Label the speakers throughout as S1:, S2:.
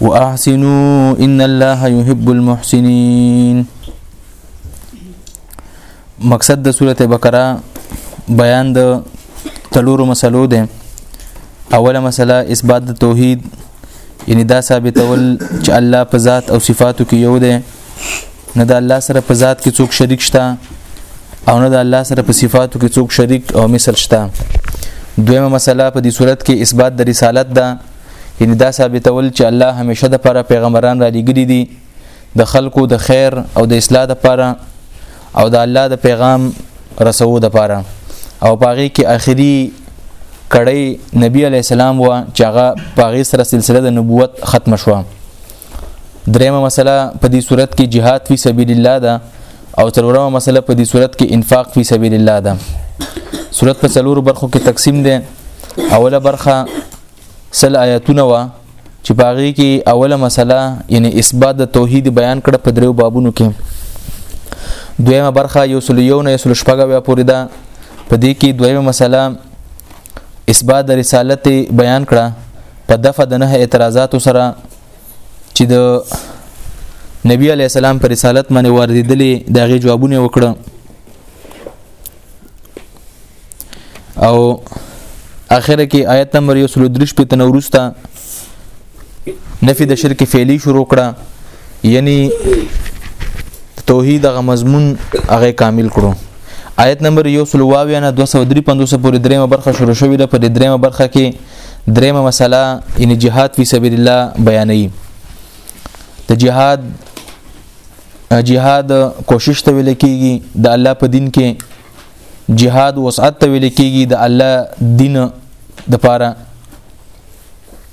S1: واحسنوا ان الله يحب المحسنين مقصد د سوره بقره بیان د تلورو مسلو ده اوله مسله اثبات د توحید یعنی دا ثابتول چې الله په ذات او صفاتو کې یو ده نه د الله سره په ذات کې څوک شریک شته او نه د الله سره په صفاتو کې څوک شریک او مثل شته دویمه مسله په دې صورت کې اثبات د رسالت ده یعنی دا ثابتول چې الله همیشه د لپاره پیغمبران را لګري دي د خلکو د خیر او د اصلاح لپاره او د الله د پیغام رسو د لپاره او پاغي کې اخري کړي نبی علی السلام وا چې هغه پاغي سره سلسله د نبوت ختم شوه دریمه مسله په دې صورت کې jihad فی سبیل الله ده او څلورمه مسله په دې صورت کې انفاق فی سبیل الله ده صورت په څلور برخو کې تقسیم ده اوله برخه سل آیاتونه وا چې پاغي کې اوله مسله یعنی اثبات د توحید بیان کړ په دریو بابونو کې دویمه برخه یو سل یو نه سل شپږه بیا پوری ده په دې کې دویمه مسله اثبات د رسالت بیان کړه په دفه د نه اعتراضات سره چې د نبی علی السلام پر رسالت باندې واردېدلې دغه جوابونه وکړه او اخر کې آیت نمبر 103 په تنورستا نفي د شرک فعلی شروع کړه یعنی توحید غ مضمون هغه کامل کړو آیت نمبر 122 نه 235 پورې دریمه برخه شروع شوې ده په دریمه برخه کې دریمه مسله ان جهاد فی سبیل الله بیانې د جهاد جهاد کوشش ته ویل کیږي د الله په دین کې جهاد وسعت ته ویل کیږي د الله دین د پاره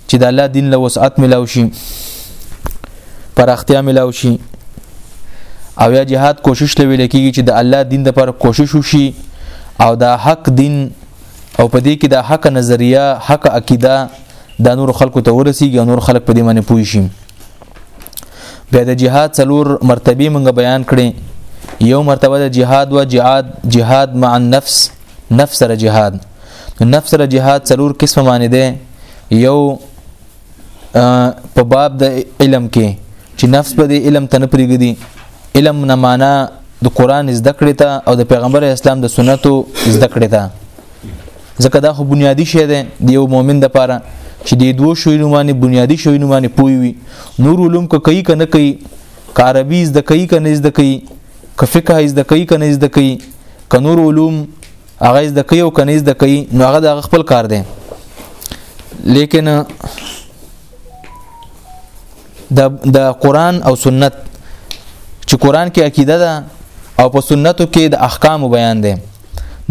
S1: چې د الله دین له وسعت ملاو شي پراختیا ملاو شي او یا جهاد کوشش ته ویل کیږي چې د الله دین د پاره کوشش وشي او دا حق دین او په دې کې دا حق نظریه حق عقیده د نور خلکو ته ورسیږي نور خلک په دې باندې پوه شي بیا د جهاد څلور مرتبه مونږ بیان کړي یو مرتبه د جهاد و جهاد جهاد مع النفس نفس سره جهاد نفس سره جهاد څلور قسمه معنی ده یو په باب د علم کې چې نفس په دې علم ته نه پریږدي علم نه معنا د قران زده کړې ته او د پیغمبر اسلام د سنتو زده کړې ته ځکه دا خو بنیادی شی دی د یو مؤمن د پاره چې د دوو شوینو باندې بنیادی شوینو باندې پوي وي نور علوم که کوي کنه کوي کاربي زده کوي کنه زده کوي که فقه زده کوي کنه زده کوي که نور علوم هغه زده کوي او کنه زده کوي نو هغه د خپل کار دی لیکن د د قران او سنت چې قران کې عقیده ده او په سنتو کې د احکام بیان دی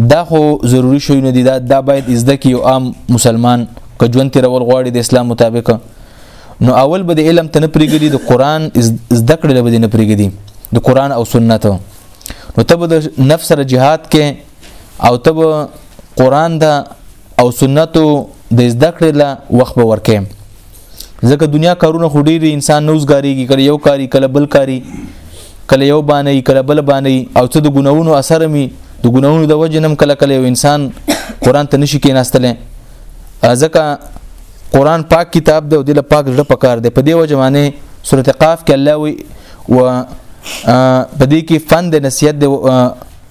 S1: دا خو ضروری شوی نه دی دا, دا باید ازده کی یو عام مسلمان که ژوند تیرول غواړي د اسلام مطابق نو اول به د علم ته نه پریږدي د قران زده کړل به نه پریږدي د قران او سنت نو ته به د نفس سره jihad کې او ته به قران دا او سنتو د زده کړل وخت به ورکې ځکه دنیا کارونه خو ډیر انسان نوز غاریږي کله یو کاری کله بل کاری کله یو باندې کله بل باندې او څه د ګناونو اثر می د ګناونو د وجه نم کله کله یو انسان قران ته نشي کېناستل ځکه قران پاک کتاب دی او د پاک زړه پکار دی په دی وجه باندې سورته قاف کې الله وی و په دې کې فن د نصیحت د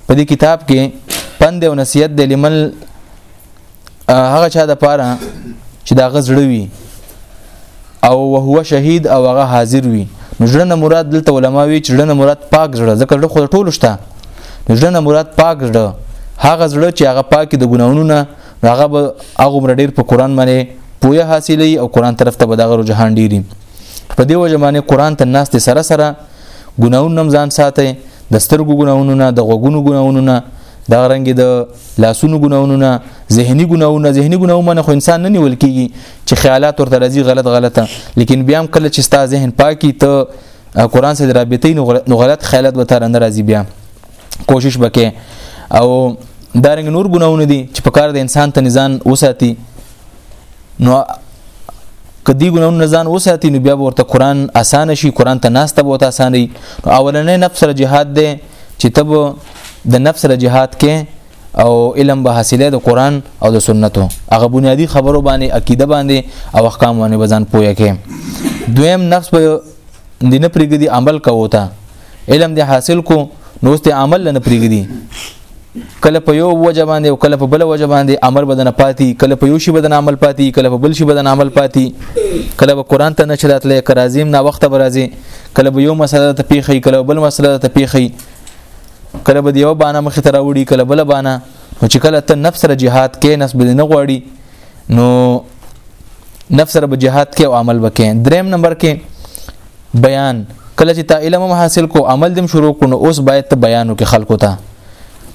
S1: په دې کتاب کې پند او نصیحت د لمن هغه چا د پاره چې دا غزړه وي او وهو شهید او هغه حاضر وي نو ژړه نه مراد دلته علما وی چې ژړه نه مراد پاک ژړه ځکه ژړه خو ټول شته نو ژړه نه مراد پاک ژړه هغه ژړه چې هغه پاکي د ګناونو نه هغه به هغه مر ډیر په قران باندې پوهه حاصلې او قران طرف ته به دغه رجحان ډیری په دې وجه باندې قران ته ناس ته سره سره ګناون نم ځان ساتي د سترګو ګناونو نه د غوګونو ګناونو نه دا رنګ د لاسونو ګناونو نه ذهني ګناو نه ذهني ګناو منه خو انسان نه نیول کیږي چې خیالات ورته راځي غلط غلطه لیکن بیا هم کله چې ستا ذهن پاکي ته قران سره رابطې نو غلط خیالات به تر نه راځي بیا کوشش وکې او دارنګ نور ګناونه دي چې په کار د انسان ته نزان وساتي نو کدی ګناون نه ځان وساتي نو بیا ورته قران اسانه شي قران ته ناس ته بہت اسانه وي اولنې نفس سره jihad دی چې تب د نفس سره jihad کې او علم به حاصله د قران او د سنتو هغه بنیادی خبرو باندې عقیده باندې او احکام باندې بزن پوهه کې دویم نفس په دینه پرګدي عمل کوو ته علم دې حاصل کو نو اوس ته عمل نه پریږدي کله په یو وجه باندې او کله په بل وجه باندې امر بدن پاتې کله په یو شی بدن عمل پاتې کله په بل شی بدن عمل پاتې کله به قران ته نشرات لې کرازیم نا وخت برازي کله به یو مسله ته پیخي کله بل مسله ته پیخي کله به یو بانه مخ ته راوړي کله بل بانه چې کله ته نفس سره jihad کې نفس بدن غواړي نو نفس سره به jihad کې او عمل وکې دریم نمبر کې بیان کله چې تا علم حاصل کو عمل دم شروع کو نو اوس باید ته بیانو کې خلکو ته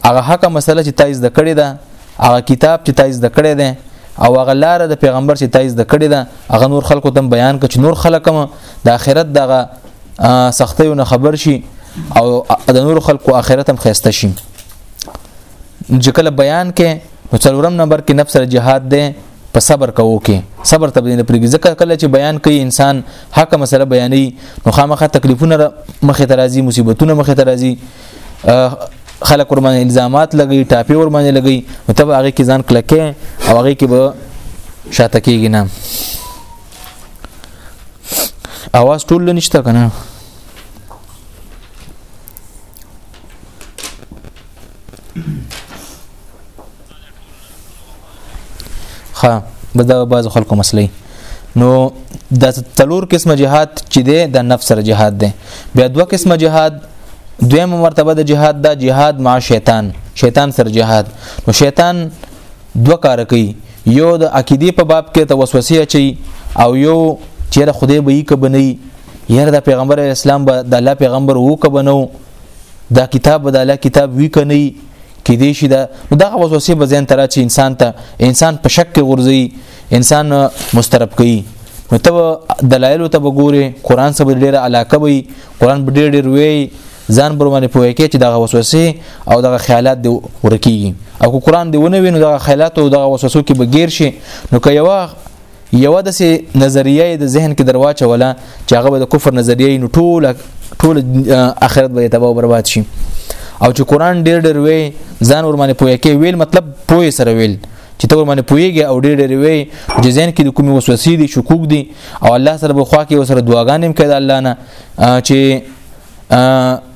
S1: هغه حق مسله چې تایز د کړی ده هغه کتاب چې تایز د کړی ده او هغه لار د پیغمبر چې تایز د کړی ده هغه نور خلکو تم بیان کچ نور خلکم د آخرت دغه سختیو نه خبر شي او د نور خلکو آخرت هم خسته شي چې کله بیان کې نو څلورم نمبر کې نفس جهاد ده په صبر کوو کې صبر ته نه پرېږي ځکه کله چې بیان کوي انسان حق مسله بیانوي نو خامخا تکلیفونه مخې ته راځي مصیبتونه مخې ته راځي خلک ور باندې الزامات لګي ټاپي ور باندې لګي نو تب هغه کې ځان کلکه او هغه کې به شاته کېږي نه اواز ټول نشته کنه خا د دغه بعض خلکو مسلې نو د تلور قسمه جهاد چې دی د نفس سره جهاد دی بیا دوه قسمه جهاد دویمه مرتبه د جهاد دا جهاد مع شیطان شیطان سره جهاد نو شیطان دوه کار کوي یو د عقیده په باب کې توسوسه اچي او یو چیرې خدای به یې کبني یره د پیغمبر اسلام به د الله پیغمبر وو کبنو دا کتاب به د الله کتاب وی کني کې دې شي دا نو دغه وسوسه به ځین تر چې انسان ته انسان په شک کې غورځي انسان مسترب کوي نو ته دلایل ته وګوره قران سره ډیره علاقه وي قران ډیر ډیر وی ځان پر باندې پوهه کې چې دغه وسوسه او دغه خیالات دی ورکیږي او قران دی ونه ویني دغه خیالات او دغه وسوسو کې بغیر شي نو که یو یو د سي نظریه د ذهن کې درواچه ولا چې هغه د کفر نظریه نو ټول ټول اخرت به تباہ او برباد شي او چې قران ډېر ډېر وی ځان ور باندې پوهه کې ویل مطلب پوهه سره ویل چې ته ور باندې پوهیږي او ډېر ډېر وی چې ځین کې د کومې وسوسې دي شکوک دي او الله سره بخوا کې وسره دعاګانې کوي د الله نه چې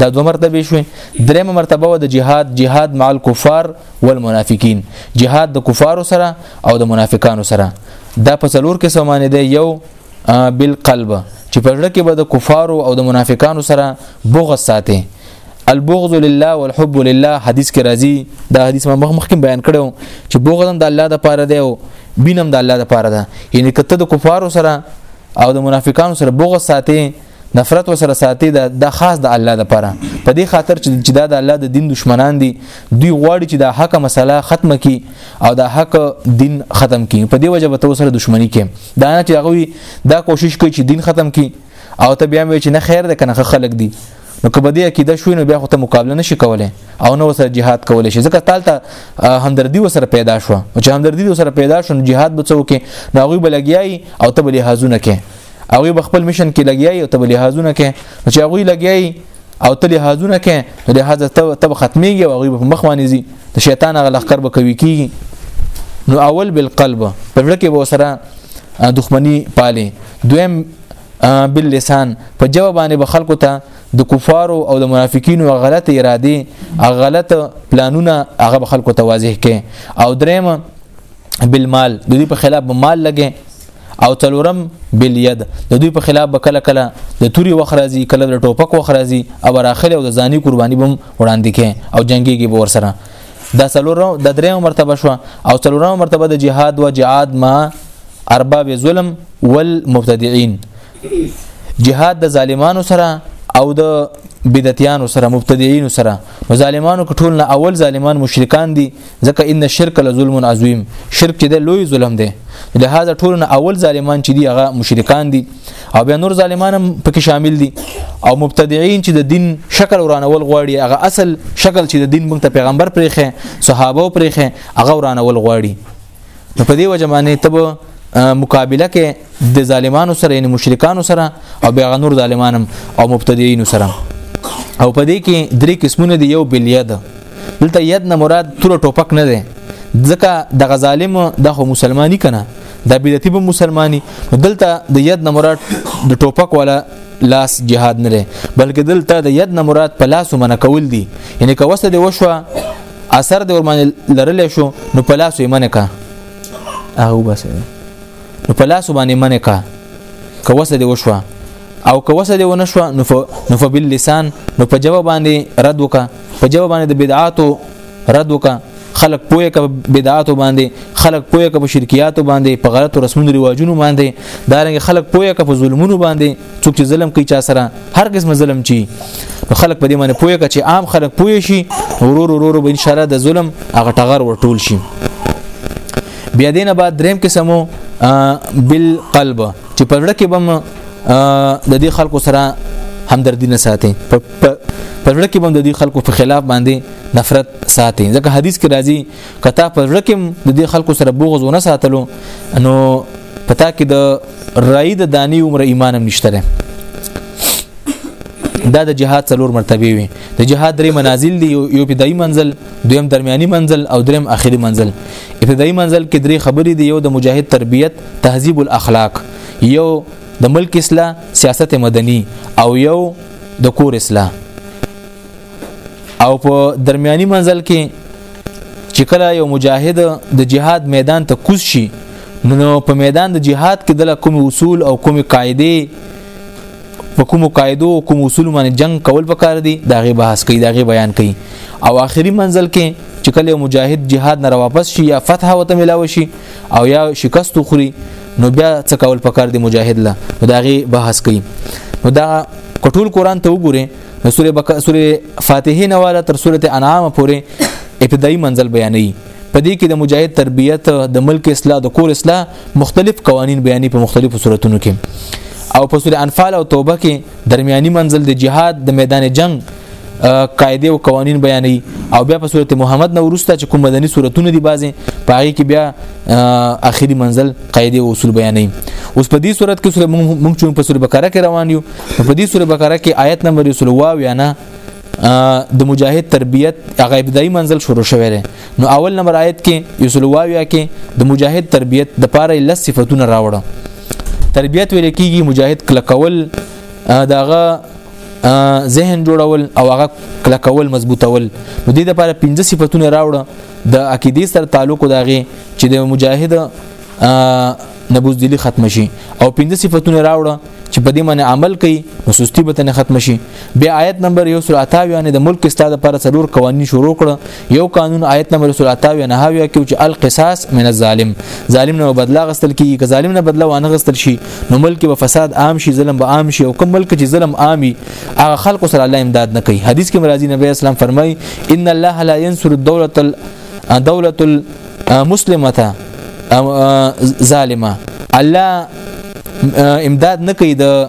S1: دا دوه مرتبه شوې درېمه مرتبه و د جهاد جهاد مع الكفار والمنافقين جهاد د کفارو سره او د منافقانو سره دا په څلور کې سمانه دی یو بالقلب چې په ځړه کې به د کفارو او د منافقانو سره بغض ساتي البغض لله والحب لله حدیث کې راځي دا حدیث ما مخ مخکې بیان کړو چې بغض هم د الله د پاره دی او بینم د الله د پاره ده یعنی کته د کفارو سره او د منافقانو سره بغض ساتي نفرت وسره ساتي دا د خاص د الله لپاره په دې خاطر چې دا د الله د دین دشمنان دي دوی غواړي چې دا حق مسله ختمه کی او دا حق دین ختم کی په دې وجه به تو سره دشمنی کې دا نه چې هغه دا کوشش کوي چې دین ختم کی او ته بیا وی چې نه خیر ده کنه خلک دي نو کبه دې عقیده شوی نو بیا خو ته مقابله نشي کولای او نو سره jihad کولای شي ځکه تالته همدردی وسره پیدا شو چې همدردی وسره پیدا شو نو jihad به څوک نه غوي بلګیای او ته بلې حزونه کې هغه به خپل میشن کې لګیای او تبلی هازونه کې چې هغه لګیای او تل هازونه کې د هاذ ته تب ختميږي او هغه په مخ باندې زی د شیطان هغه لخر به کوي کیږي نو اول بالقلب په لړ کې به سره دښمنی پالي دویم باللسان په جواب باندې به خلکو ته د کفارو او د منافقینو غلط اراده او غلط پلانونه هغه خلکو ته واضح کړي او دریم بالمال د دې په خلاف مال لګي او تلورم بل ید د دوی په خلاف بکله کله د توري وخت راځي کله د ټوپک وخت راځي او راخله او د ځاني قرباني بم وړاندې کې او جنگيږي به ور سره دا څلورو د درېو مرتبه شو او څلورو مرتبه د جهاد و جهاد ما ارباب ظلم والمبتدعين جهاد د ظالمانو سره او د بدعتیانو سره مبتدیین سره نو ظالمانو کټول نه اول ظالمان مشرکان دي ځکه ان الشرک لظلم عظیم شرک چې د لوی ظلم دی لهدا ټول نه اول ظالمان چې دي هغه مشرکان دي او بیا نور ظالمان هم پکې شامل دي او مبتدیین چې د دین شکل ورانول غواړي هغه اصل شکل چې د دین مونږ ته پیغمبر پرېخه صحابه پرېخه هغه ورانول غواړي نو په دې وجه باندې تب مقابله کې د ظالمانو سره یعنی مشرکانو سره او بیا نور ظالمانم او مبتدیین سره او په دې کې درې قسمونه دی یو بل ید دلته ید نه مراد تور ټوپک نه دی ځکه د غزالم د خو مسلمانی کنه د بدعتي به مسلمانی دلته د ید نه مراد د ټوپک ولا لاس جهاد نه لري بلکې دلته د ید نه مراد په لاس منع کول دي یعنی که وسه د وشوه اثر د ورمان لرل شو نو په لاس یې منه کا او بس نو په لاس باندې منه کا کوسه دی وشوه او کوسه دی ونه شو نو نو په بل لسان نو په جواب باندې رد وکا په جواب باندې د بدعاتو رد وکا خلق پوهه ک بدعاتو باندې خلق پوهه ک شرکیاتو باندې په غلطو رسمونو رواجونو باندې دارنګ خلق پوهه ک په ظلمونو باندې څوک چې ظلم کوي چا سره هر قسم ظلم چی خلک په دې باندې پوهه کوي چې عام خلک پوهه شي ورور ورور به ان شاء الله د ظلم هغه ټغر ورټول شي بیا دینه بعد دریم قسمو بالقلب چې په لړ کې بم د دې خلکو سره همدردی نه ساتي په لړ کې بم د دې خلکو په خلاف باندې نفرت ساتي ځکه حدیث کې راځي کته په زړه کې د دې خلکو سره بغض ونه ساتلو نو پتا کې د رای د دانی عمر ایمان هم نشته دا د جهاد څلور مرتبه وي د جهاد درې منازل دي یو ابتدایي منزل دویم درمیاني منزل او دریم اخري منزل ابتدایي منزل کې درې خبرې دي یو د مجاهد تربیت تهذیب الاخلاق یو د ملک اصلاح سیاست مدني او یو د کور اصلاح او په درمیاني منزل کې چې کله یو مجاهد د جهاد میدان ته کوز شي نو په میدان د جهاد کې د کوم اصول او کوم قاعده په کوم قاعده او کوم اصول باندې جنگ کول پکار دي دا غي بحث کوي دا غي بیان کوي او آخري منزل کې چې کله یو مجاهد جهاد نه واپس شي یا فتح وته ملاو شي او یا شکست خوري نو بیا څه کول پکار دي مجاهد له دا غي بحث کوي نو دا کټول قران ته وګوره د سوره بک سوره فاتحه نه والا تر سوره انعام پورې ابتدایي منزل بیانوي په دې کې د مجاهد تربیت د ملک اصلاح د کور اصلاح مختلف قوانین بیانې په مختلفو صورتونو کې او په سوره انفال او توبه کې درمیاني منزل د جهاد د میدان جنگ قاعده او قوانین بیانوي او بیا په صورت محمد نو ورسته چې کوم مدني صورتونه دي بازي په هغه کې بیا اخیری منزل قاعده او اصول بیانوي اوس په دې صورت کې سره موږ چې په سورې بقره کې روان یو په دې سوره بقره کې آیت نمبر 20 واو یا نه د مجاهد تربیت هغه ابتدایي منزل شروع شوی دی نو اول نمبر آیت کې یوسلواویا کې د مجاهد تربیت د پاره لس صفاتونه راوړه تربیت ویل کېږي مجاهد کلکول داغه ذهن جوړول او هغه کلکول مضبوطول نو دې لپاره پنځه صفاتونه راوړه د عقیدې سره تعلق داغه چې د مجاهد نه بوزدلی ختم شي او پنځه صفاتونه راوړه چې په دې باندې عمل کوي نو سستی به تنه ختم شي بیا آیت نمبر 128 نه د ملک استاد لپاره څلور قوانين شروع کړ یو قانون آیت نمبر 128 نه هاویا کې چې القصاص من الظالم ظالم نه بدلا غستل کیږي که ظالم نه بدلا وانه غستل شي نو ملک به فساد عام شي ظلم به عام شي او کوم ملک چې ظلم عامي هغه خلکو سره الله امداد نه کوي حدیث کې مرضی نبی اسلام فرمای ان الله لا ينصر الدوله دوله المسلمه ته ظالمه الله امداد نه کوي د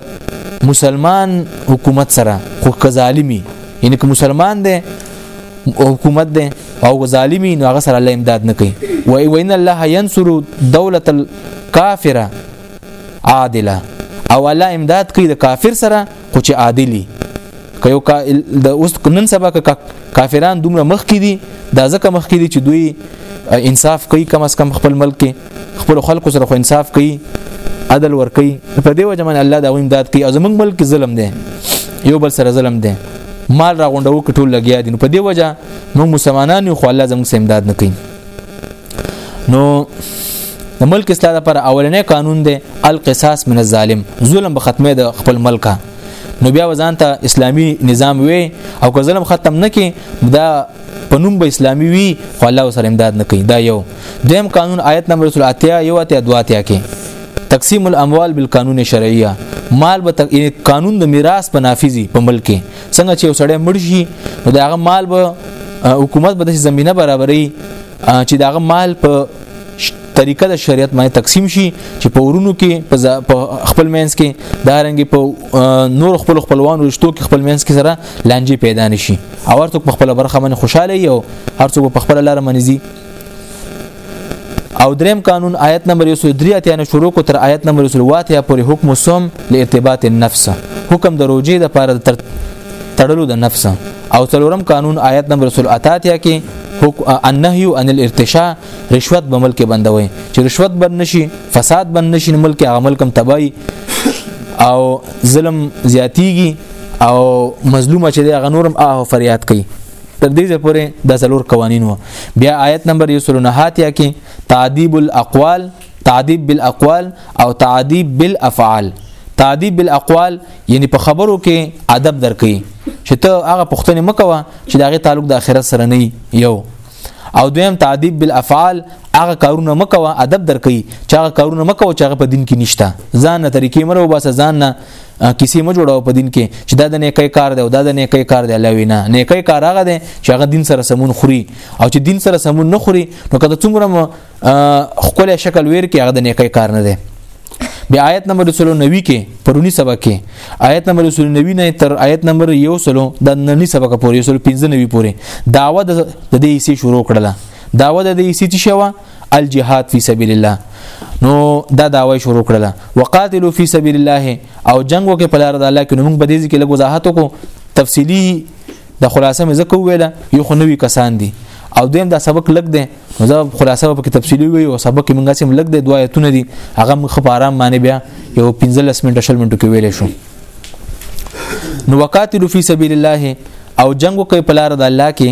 S1: مسلمان حکومت سره خو که ظالمي یعنی که مسلمان دی حکومت دی او ظالمي نو هغه سره الله امداد نه کوي و وین الله ينصر دوله الكافره عادله او الله امداد کوي د کافر سره خو چې عادلی که یو کا د اوس نن سبا که کافران دومره مخ کې دي دا ځکه مخ کې دي چې دوی انصاف کوي کم از کم خپل ملک کې خپل خلکو سره خو انصاف کوي عدل ور کوي په دې وجه باندې الله دا امداد کوي او زمونږ ملک کې ظلم دی یو بل سره ظلم دی مال را غونډو کې ټول لګیا دي په دې وجه موږ مسلمانان یو خو الله زموږ سره امداد نه کوي نو د ملک اصلاح لپاره اولنې قانون دی القصاص من الظالم ظلم به ختمه د خپل ملک نو بیا وزن ته اسلامی نظام وي او که ظلم ختم نکي دا په نوم به اسلامی وي خو الله سره امداد نکي دا یو دیم قانون آیت نمبر 30 یو ته دوا ته کې تقسیم الاموال بالقانون شرعیه مال به قانون د میراث په نافذي په ملک څنګه چې یو سړی مړ شي نو د هغه مال به حکومت به د زمينه برابرې چې دغه مال په طریقه د شریعت باندې تقسیم شي چې په ورونو کې په خپل مینس کې دا رنګ په نور خپل خپلوان رشتو کې خپل مینس کې سره لانجې پیدا نشي او هر څوک په خپل برخه باندې خوشاله یو هر څوک په خپل لار منځي او دریم قانون آیت نمبر 103 اتیا نه شروع کو تر آیت نمبر 103 پورې حکم صوم لارتباط النفس حکم د روزي د پاره تر تړلو د نفس او څلورم قانون آیت نمبر 103 کې النهي عن الارتشاء رشوت به ملک بندوي چې رشوت بند نشي فساد بند نشي ملک عمل کم تباہي او ظلم زیاتیږي او مظلومه چې د غنورم آه فریاد کوي تر دې ځې پورې د څلور قوانین وو بیا آیت نمبر 109 یا کې تعذيب الاقوال تعذيب بالاقوال او تعذيب بالافعال تعذيب بالاقوال یعنی په خبرو کې ادب درکې چې ته هغه پښتنه مکوه چې داغه تعلق د آخرت سره نه یو او دویم تعذيب بالافعال هغه کارونه مکوه ادب درکې چې هغه کارونه مکوه چې هغه په دین کې نشته ځان نه طریقې مرو باسه ځان نه کیسې مو جوړاو په دین کې چې دا د نیکي کار دی او دا د نیکي کار دی لوي نه نیکي کار هغه دی چې هغه دین سره سمون خوري او چې دین سره سمون نه خوري نو کله څومره خپل شکل ویر کې هغه د نیکي کار نه دی بیا آیت نمبر 29 کې پرونی سبق کې آیت نمبر 29 نه تر آیت نمبر 1 سلو د نننی سبق پورې 195 پورې داوا د دې حصے شروع کړله داوا د دې حصے چې شوه الجهاد فی سبیل الله نو دا داوی شروع کړله وقاتلو فی سبیل الله او جنگ وکړه په لار د الله کې نو موږ به دې ځکه لږ وضاحت وکړو تفصیلی د خلاصه مې زکه ویله یو خو نوی کسان دي او دیم دا سبق لګ دی نو زه خلاصه په تفصیلی وی او سبق موږ سم لګ دی دوه ایتونه دي هغه موږ خپ آرام معنی بیا یو 15 منټه شل منټو کې ویل شو نو وقاتلو فی سبیل الله او جنگ وکړه په لار د الله کې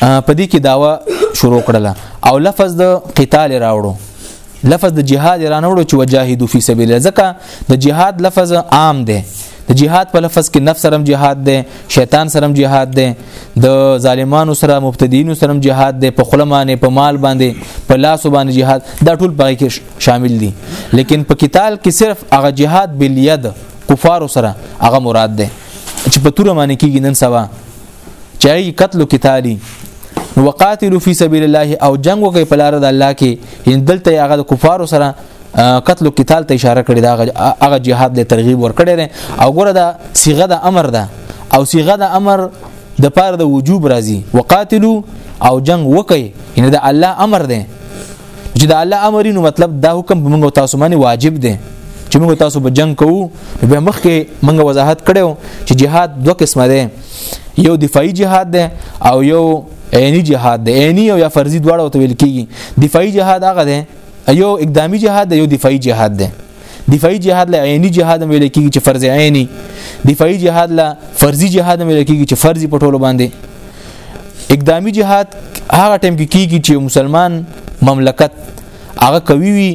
S1: په دې کې داوا شروع کړله او لفظ د قتال راوړو لفظ د جهاد رانوړو چې وجاهدوا فی سبیل الله ځکه د جهاد لفظ عام دی د جهاد په لفظ کې نفس سره جهاد دی شیطان سره جهاد دی د ظالمانو سره مبتدیینو سره جهاد دی په خلمانه په مال باندې په لاس باندې جهاد دا ټول پای کې شامل دي لیکن په قتال کې صرف هغه جهاد بالید کفار سره هغه مراد دی چې په تور معنی کېږي نن سبا چې ای قتل قتالی نو وقاتلو فی سبیل الله او جنگ وکي په لار د الله کې ان دلته هغه د کفارو سره قتل او قتال ته اشاره کړې دا هغه جهاد له ترغیب ور کړې او ګوره دا صيغه د امر ده او صيغه د امر د پاره د وجوب راځي وقاتلو او جنگ وکي ان د الله امر ده چې د الله امر نو مطلب دا حکم په موږ تاسو باندې واجب دی چې موږ تاسو په جنگ کوو نو به مخکې موږ وضاحت کړو چې جهاد دوه قسمه دی یو دفاعي جهاد دی او یو عینی جهاد دی عینی او یا فرضي دواړه ته ویل کیږي دفاعي جهاد هغه دی یو اقدامي جهاد دی یو دفاعي جهاد دی دفاعي جهاد له عیني جهاد هم ویل کېږي چې فرض عیني دفاعي جهاد له فرضي جهاد هم ویل کېږي چې فرضي په ټولو باندې اقدامي جهاد هغه ټیم کې کېږي چې مسلمان مملکت هغه کوي وي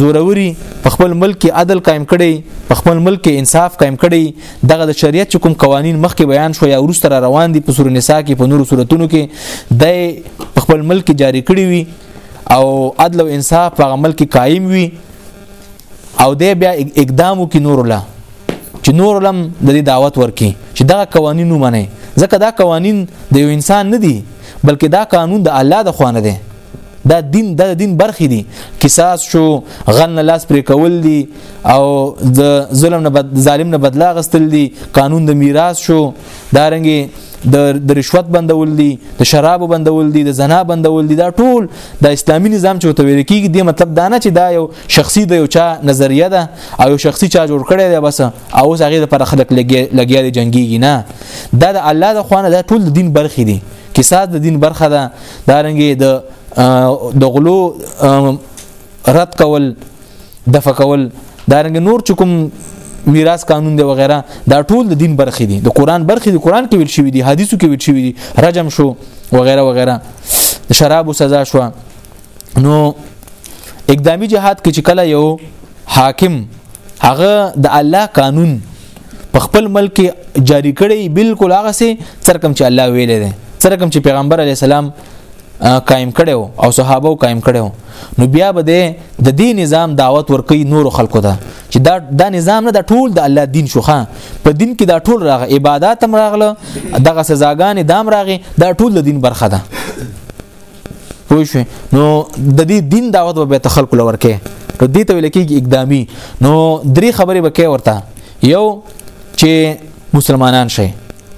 S1: زوروري په خپل ملک کې عدل قائم کړي په خپل ملک کې انصاف قائم کړي دغه د شریعت چې کوم قوانین مخکې بیان شو یا ورسته را روان دي په سور نساء کې په نورو صورتونو کې د خپل ملک جاری کړي وي او عدل او انصاف په عمل کې قائم وي او دی بیا اقدامو کې نور لا چې نور لم د دې دعوت ورکي چې دا قوانینو منه ځکه دا قوانین د یو انسان نه دي بلکې دا قانون د الله د خوانه دی دا دین دا دین برخې دي قصاص شو غن لاس پر کول دي او د ظلم نه ظالم نه بدلا غستل دي قانون د میراث شو دا رنګي د رشوت بندول دي د شراب بندول دي د زنا بندول دي دا ټول د اسلامي نظام چې وتویل کیږي د مطلب دا نه چې دا یو شخصي د یو چا نظریه ده او یو شخصي چا جوړ کړی دی بس او هغه د پر خلک لګیا دي جنگيږي نه دا د الله د خوانه دا ټول د دین برخې دي کیسه د دین برخه ده دا رنګي د د غلو رد کول دفع کول دا رنګ نور چکم میراث قانون دی وغیرہ دا ټول د دین برخې دي د قران برخې د قران کې ویل شوی دي حدیثو کې ویل شوی دي رجم شو وغیرہ وغیرہ شراب سزا شو نو اقدامی جهاد کې چې کله یو حاکم هغه د الله قانون په خپل ملک جاری کړي بالکل هغه سي سرکم چې الله ویلې ده سرکم چې پیغمبر علی السلام قائم کړو او صحابه قائم کړو نو بیا به د دې نظام دعوت ورکي نور خلکو ته چې دا دا نظام نه د ټول د الله دین شوخه په دین کې دا ټول راغ عبادت هم راغله دغه سزاګانې دام راغې دا ټول د دین برخه ده پوه شو نو د دې دین دعوت به ته خلکو لور کې نو دې ته ویل کېږي اقدامي نو درې خبرې به کې ورته یو چې مسلمانان شي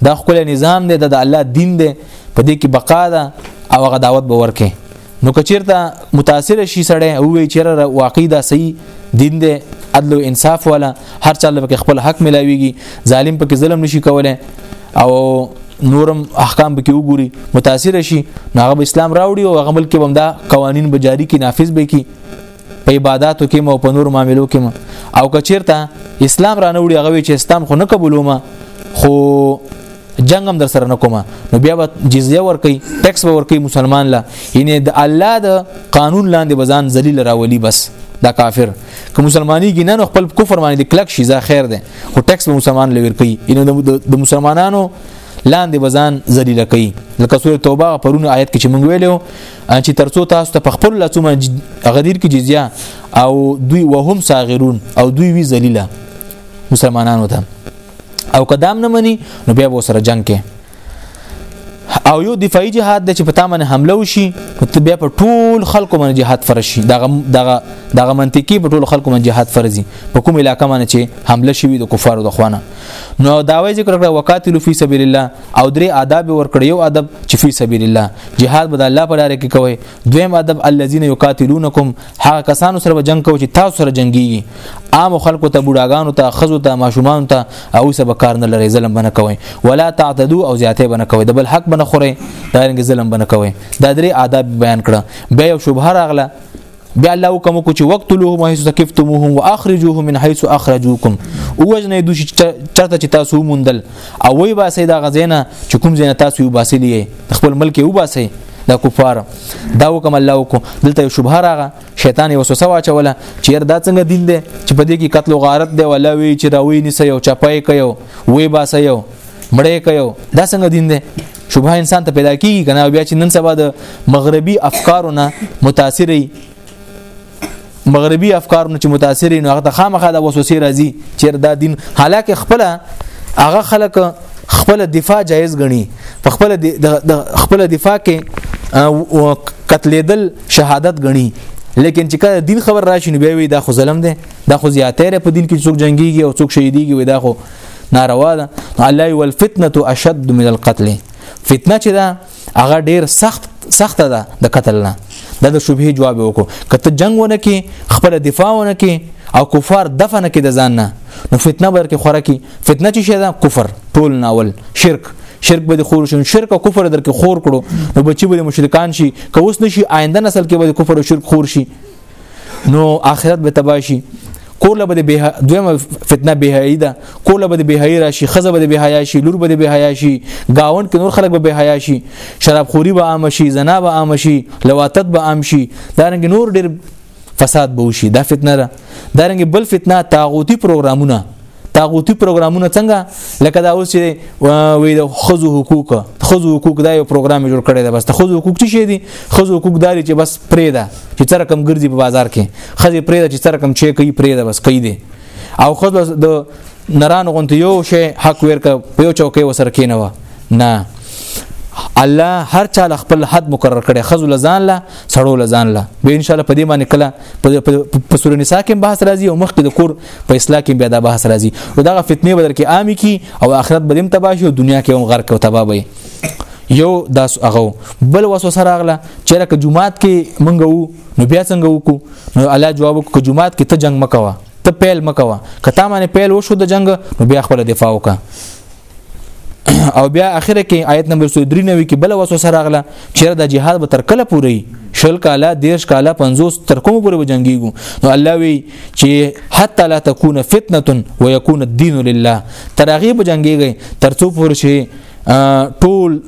S1: دا خپل نظام دی د الله دین دی په دې کې بقا ده او هغه دعوت به ورکه نو کچیرته متاثر شي سړی او وی چیرې واقعي دا صحیح دین دی عدل او انصاف ولا هر چا له خپل حق ملاويږي ظالم په کې ظلم نشي کوله او نورم احکام به کې وګوري متاثر شي نو هغه اسلام راوړي او هغه ملک کې بمدا قوانين به جاری کې نافذ به کې په عبادتو کې مو په نور معاملو کې مو او کچیرته اسلام را نه وړي هغه چې اسلام خو نه قبولومه خو جنگ هم در سره نه کومه نو بیا به جزیه ورکي ټیکس به ورکي مسلمان لا یعنی د الله د قانون لاندې بزان ذلیل راولي بس دا کافر که مسلمانی کې نه خپل کفر باندې کلک شي ځا خیر ده خو ټیکس به مسلمان لور کوي یعنی د مسلمانانو لاندې بزان ذلیل کوي لکه سوره توبه پرونه آیت کې چې مونږ ویلو چې ترڅو تاسو ته په خپل لاسو باندې غدیر کې جزیه او دوی وهم صاغرون او دوی وی ذلیلہ مسلمانانو ته او قدم نه مني نو بیا به سره جنگ کې او یو دفاعي جهاد د چې په تامن حمله وشي ته بیا په ټول خلکو باندې جهاد فرض شي دغه دغه دغه منطقي په ټول خلکو باندې جهاد فرضي په کوم علاقې باندې چې حمله شوي د کفارو د خوانه نو داوی ذکر کړه وقاتلو فی سبیل الله او درې آداب ورکړ یو ادب چې فی سبیل الله jihad به د الله په لار کې کوي دویم ادب الذين يقاتلونکم هغه کسانو سره به جنگ کوي چې تاسو سره جنگي عام خلکو ته بوډاګانو ته خزو ته ماشومان ته او سه به کار نه لري ظلم بنه کوي ولا تعتدوا او زیاته بنه کوي د بل حق بنه خوري دا رنګ ظلم بنه کوي دا درې آداب بیان کړه بیا یو شوبه راغله بیا الله حکم کو چې وقتلوهم حيث ثقفتموهم واخرجوهم من حيث اخرجوكم اوجنه دوی چرته چې تاسو موندل او وی باسي دا غزینه چې کوم زینه تاسو یو باسلی خپل ملک یو باسي دا کفار دا حکم الله وکړو دلته شبهه راغه شیطان وسوسه واچوله چې دا څنګه دین دی چې په دې کې قتل او غارت دی ولا وی چې راوی نسې یو چپای کوي وی باسي یو مړې کوي دا څنګه دین دی شبهه انسان ته پیدا کیږي کنه بیا چې نن سبا د مغربي افکارونه متاثرې مغربي افکارونه چې متاثرې نو هغه ته خامخا د وسوسې راځي چې دا دین حالکه خپل هغه خلک خپل دفاع جایز غني په خپل د خپل دفاع کې قتلېدل شهادت غني لیکن چې کله دین خبر راشي نو بیا وی دا خو ظلم دی دا خو زیاتې په دین کې څوک جنگيږي او څوک شهیديږي وی دا خو ناروا ده الله ول فتنه اشد من القتل فتنه چې ده هغه ډیر سخت سخت ده د قتل نه دا د شبهه جواب وکړو کته جنگ ونه کې خپل دفاع ونه کې او کفار دفن کې د ځان نه نو فتنه بر کې خوره کې فتنه چې شه ده کفر ټول ناول شرک شرک به خور شون شرک او کفر درکې خور کړو نو بچي به مشرکان شي که اوس نشي آینده نسل کې به کفر او شرک خور شي نو آخرت به تباشي کوله به به دویمه فتنه بهایی ده کوله به بهایی راشي خزه به بهایا شي لور به بهایا شي گاوند کې نور خلک به بهایا شي شراب خوري به عام شي زنا به عام شي لواتت به عام شي دا رنګ نور ډیر فساد به وشي دا فتنه ده دا رنګ بل فتنه طاغوتی پروګرامونه طاغوتی پروګرامونه څنګه لکه دا اوس چې وې د خزو حقوق خزو حقوق دا یو پروګرام جوړ کړی دی بس ته خزو حقوق څه شي دي خزو حقوق داري چې بس پرې ده چې تر کم ګرځي په بازار کې خزه پرې ده چې تر کم چې کوي پرې ده بس کوي دي او خزو د نران غونته یو شی حق ورکه په یو چوکې وسر کینه و نه الله هر چا خپل حد مقرر کړي خزو لزان لا سړو لزان لا به ان شاء الله په دې باندې کله په سورې نساء کې بحث راځي او مخکې د کور په اصلاح کې بیا دا بحث راځي او دا فتنې بدر کې عامي کی او آخرت بدیم تباہ شي او دنیا کې هم غرق او تباہ وي یو داس هغه بل وسوسه راغله چې لکه جمعات کې منغو نو بیا څنګه وکړو نو الله جواب وکړو جمعات کې ته جنگ مکوه ته پیل مکوه کته باندې پیل وشو د جنگ نو بیا خپل دفاع وکړه او بیا اخر کې آیت نمبر 93 کې بل وسوسه راغله چې د جهاد به تر کله پوري شل کاله دیش کاله 50 تر کوم پوري وجنګيږي نو الله وی چې حتی لا تكون فتنه ويكون الدين لله تر هغه وجنګيږي تر څو پوري شي ټول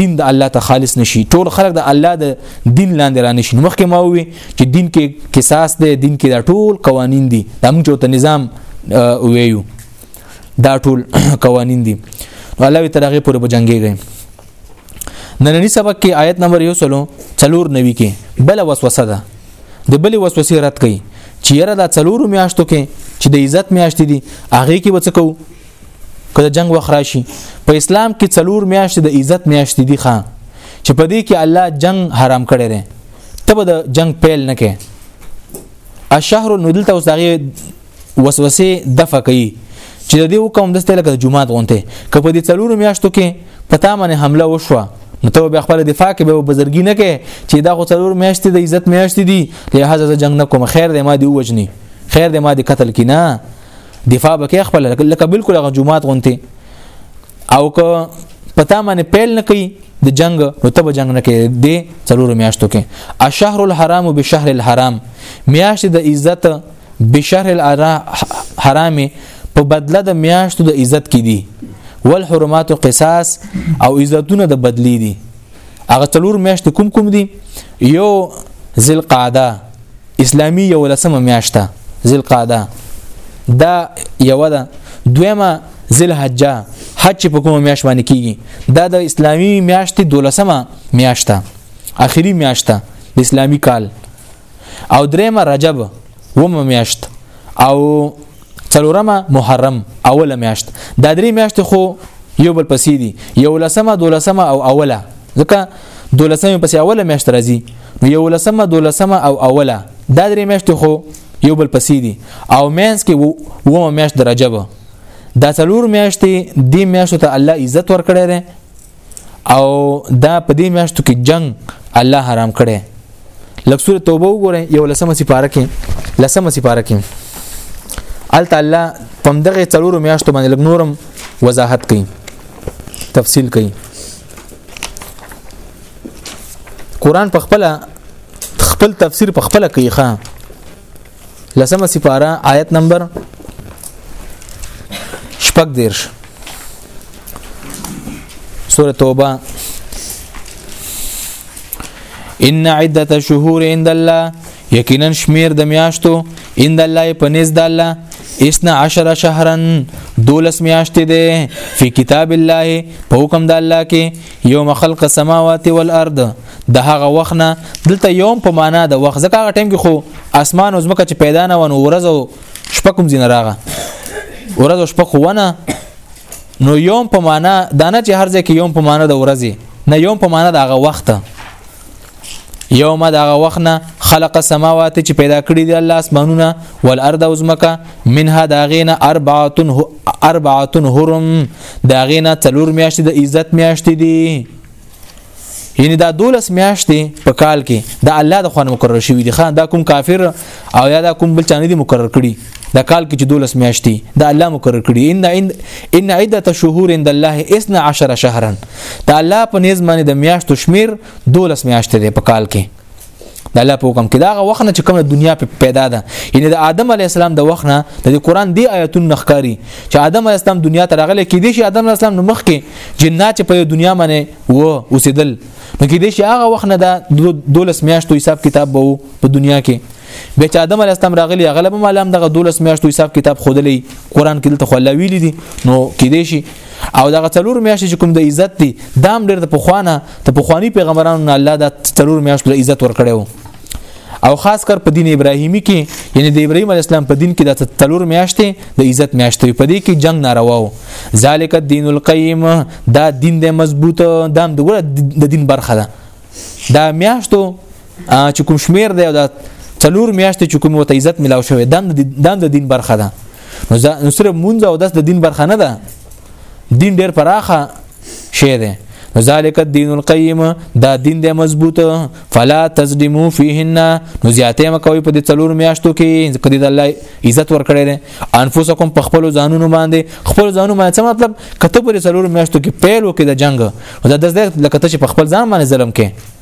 S1: دین د الله ته خالص نشي ټول خلک د الله د دین لاندې را نشي مخکې ما وی چې دین کې قصاص دی دین کې دا ټول قوانین دي دا موږ ته نظام ویو دا ټول قوانین دي الله وی ترغه پورې بجنګيږي نننی سبق کې آیت نمبر 1 سلو چلور نوي کې بل وسوسه ده د بل وسوسه رد کړي چې یره دا چلور میاشتو کې چې د عزت میاشت دي هغه کې وڅکو کله جنگ وخراشي په اسلام کې چلور میاشت د عزت میاشت دي خان چې په دې کې الله جنگ حرام کړی دی ته به د جنگ پیل نه کې الشهر نو دلته اوس دغه وسوسه دفع کوي چې د دې حکم دسته لکه جمعات غونته که په دې څلورو میاشتو کې پتا باندې حمله وشوه نو ته به خپل دفاع کې به بزرګي نه کې چې دا خو څلور میاشتې د عزت میاشتې دي لهدا زه جنگ نه کوم خیر دې ما دی وجني خیر دې ما دی قتل کی نه دفاع به کې خپل لکه بالکل هغه جمعات غونته او که پتا باندې پیل نه کوي د جنگ نو ته به جنگ نه کې دی څلور میاشتو کې الشهر الحرام بالشهر الحرام میاشت د عزت بشرح الحرام په بدله د میاشتو د عزت کې دي والحرمات قصاص او عزتونه د بدلی دي هغه تلور میاشت کوم کوم دي یو ذل قعده اسلامی یو لسمه میاشته ذل قعده دا یو ده دویمه ذل حجه حج په کومه میاشت باندې کیږي دا د اسلامی میاشت دولسمه میاشته اخیری میاشته د اسلامی کال او درېمه رجب ومه میاشت او څلورمه محرم اوله میاشت دا درې میاشت خو یو بل پسې دي یو لسمه دولسمه او اوله ځکه دولسمه پسې اوله میاشت راځي نو یو لسمه دولسمه او اوله دا درې میاشت خو یو بل پسې دي او مینس کې ومه میاشت د رجب دا څلور میاشتې دې میاشتو ته الله عزت ورکړی دی او دا په دې میاشتو کې جنگ الله حرام کړي لکه سوره توبه وګورئ یو لسمه سپاره کې لسمه سپاره کې ال تعالی پم دغه څلورو میاشتو باندې لګ نورم وضاحت کړي تفصیل کړي قران په خپل خپل تفسیر په خپل کوي ښا لسمه سپاره آیت نمبر شپږ دیرش سوره توبه ان عدت الشهور عند الله یقینا شمیر د میاشتو عند الله پنيز د الله اسنا عشر شهرن دولس میاشتې ده په کتاب الله په حکم د الله کې یوم خلق السماوات والارض د هغه وخت نه دلته یوم په معنا د وخت ځکه هغه ټیم کې خو اسمان او زمکه چې پیدا نه ونه ورځ او شپه کوم ځین راغه ورځ او شپه خو ونه نو یوم په معنا دا نه چې هر ځای کې یوم په معنا د ورځې نه یوم په معنا د هغه وخت یوم د هغه وخت نه خلق السماوات چې پیدا کړی دی الله اسمانونه والارض او زمکه منها داغینه اربعه اربعتن حرم دا غینا تلور میاشتې د عزت میاشتې دي یعنی دا دولس میاشتې په کال کې دا الله د خوانه مقرر شوی دي خان دا کوم کافر او یا دا کوم بل چانه دي مقرر کړي دا کال کې چې دولس میاشتې دا الله مقرر کړي ان ان ان عده شهور عند الله 12 شهرا دا الله په نظم باندې د میاشتو شمیر دولس میاشتې په کال کې د الله په حکم کې دا هغه وخت نه چې کومه دنیا په پیدا ده یعنی د آدم علی السلام د وخت نه د قران دی آیتون نخکاری چې آدم علی السلام دنیا ته راغلی کې دي چې آدم علی السلام نو مخ کې جنات چې په دنیا باندې و اوسېدل نو کې دي چې هغه وخت نه د دولس میاشتو حساب کتاب به په دنیا کې به چې آدم علی السلام راغلی غلبه مالام دغه دولس میاشتو حساب کتاب خودلې قران کې دلته خو الله ویلي دي نو کې دي شي او دغه تلور میاشت چې کوم د عزت دی دام ډېر د پخوانه ته پخوانی پیغمبرانو نه الله دا تلور میاشت له عزت ورکړیو او خاص کر په دین ابراهیمی کې یعنی د ابراهیم علی السلام په دین کې د تلور میاشتې د عزت میاشتې په دې کې جنگ ناروا و ذالک الدین القیم دا دین د مضبوط دام دغه د دین برخه ده دا میاشتو چې کوم شمیر دی او دا څلور میاشتې چې کوم وته عزت ملاو شوی دند دند دین برخه ده نو صرف مونږ او داس د دین برخه نه ده دین ډیر پراخه شی دی ذالک الدین القیم دا دین دی مضبوط فلا تظلموا فیهن نو زیاته مکوې په دې څلور میاشتو کې کدی د الله عزت ورکړي دي انفسکم په خپل ځانونو باندې خپل ځانونو باندې څه مطلب کته په څلور میاشتو کې پیل وکړي د جنگ دا د لکه ته چې په خپل ځان باندې ظلم کې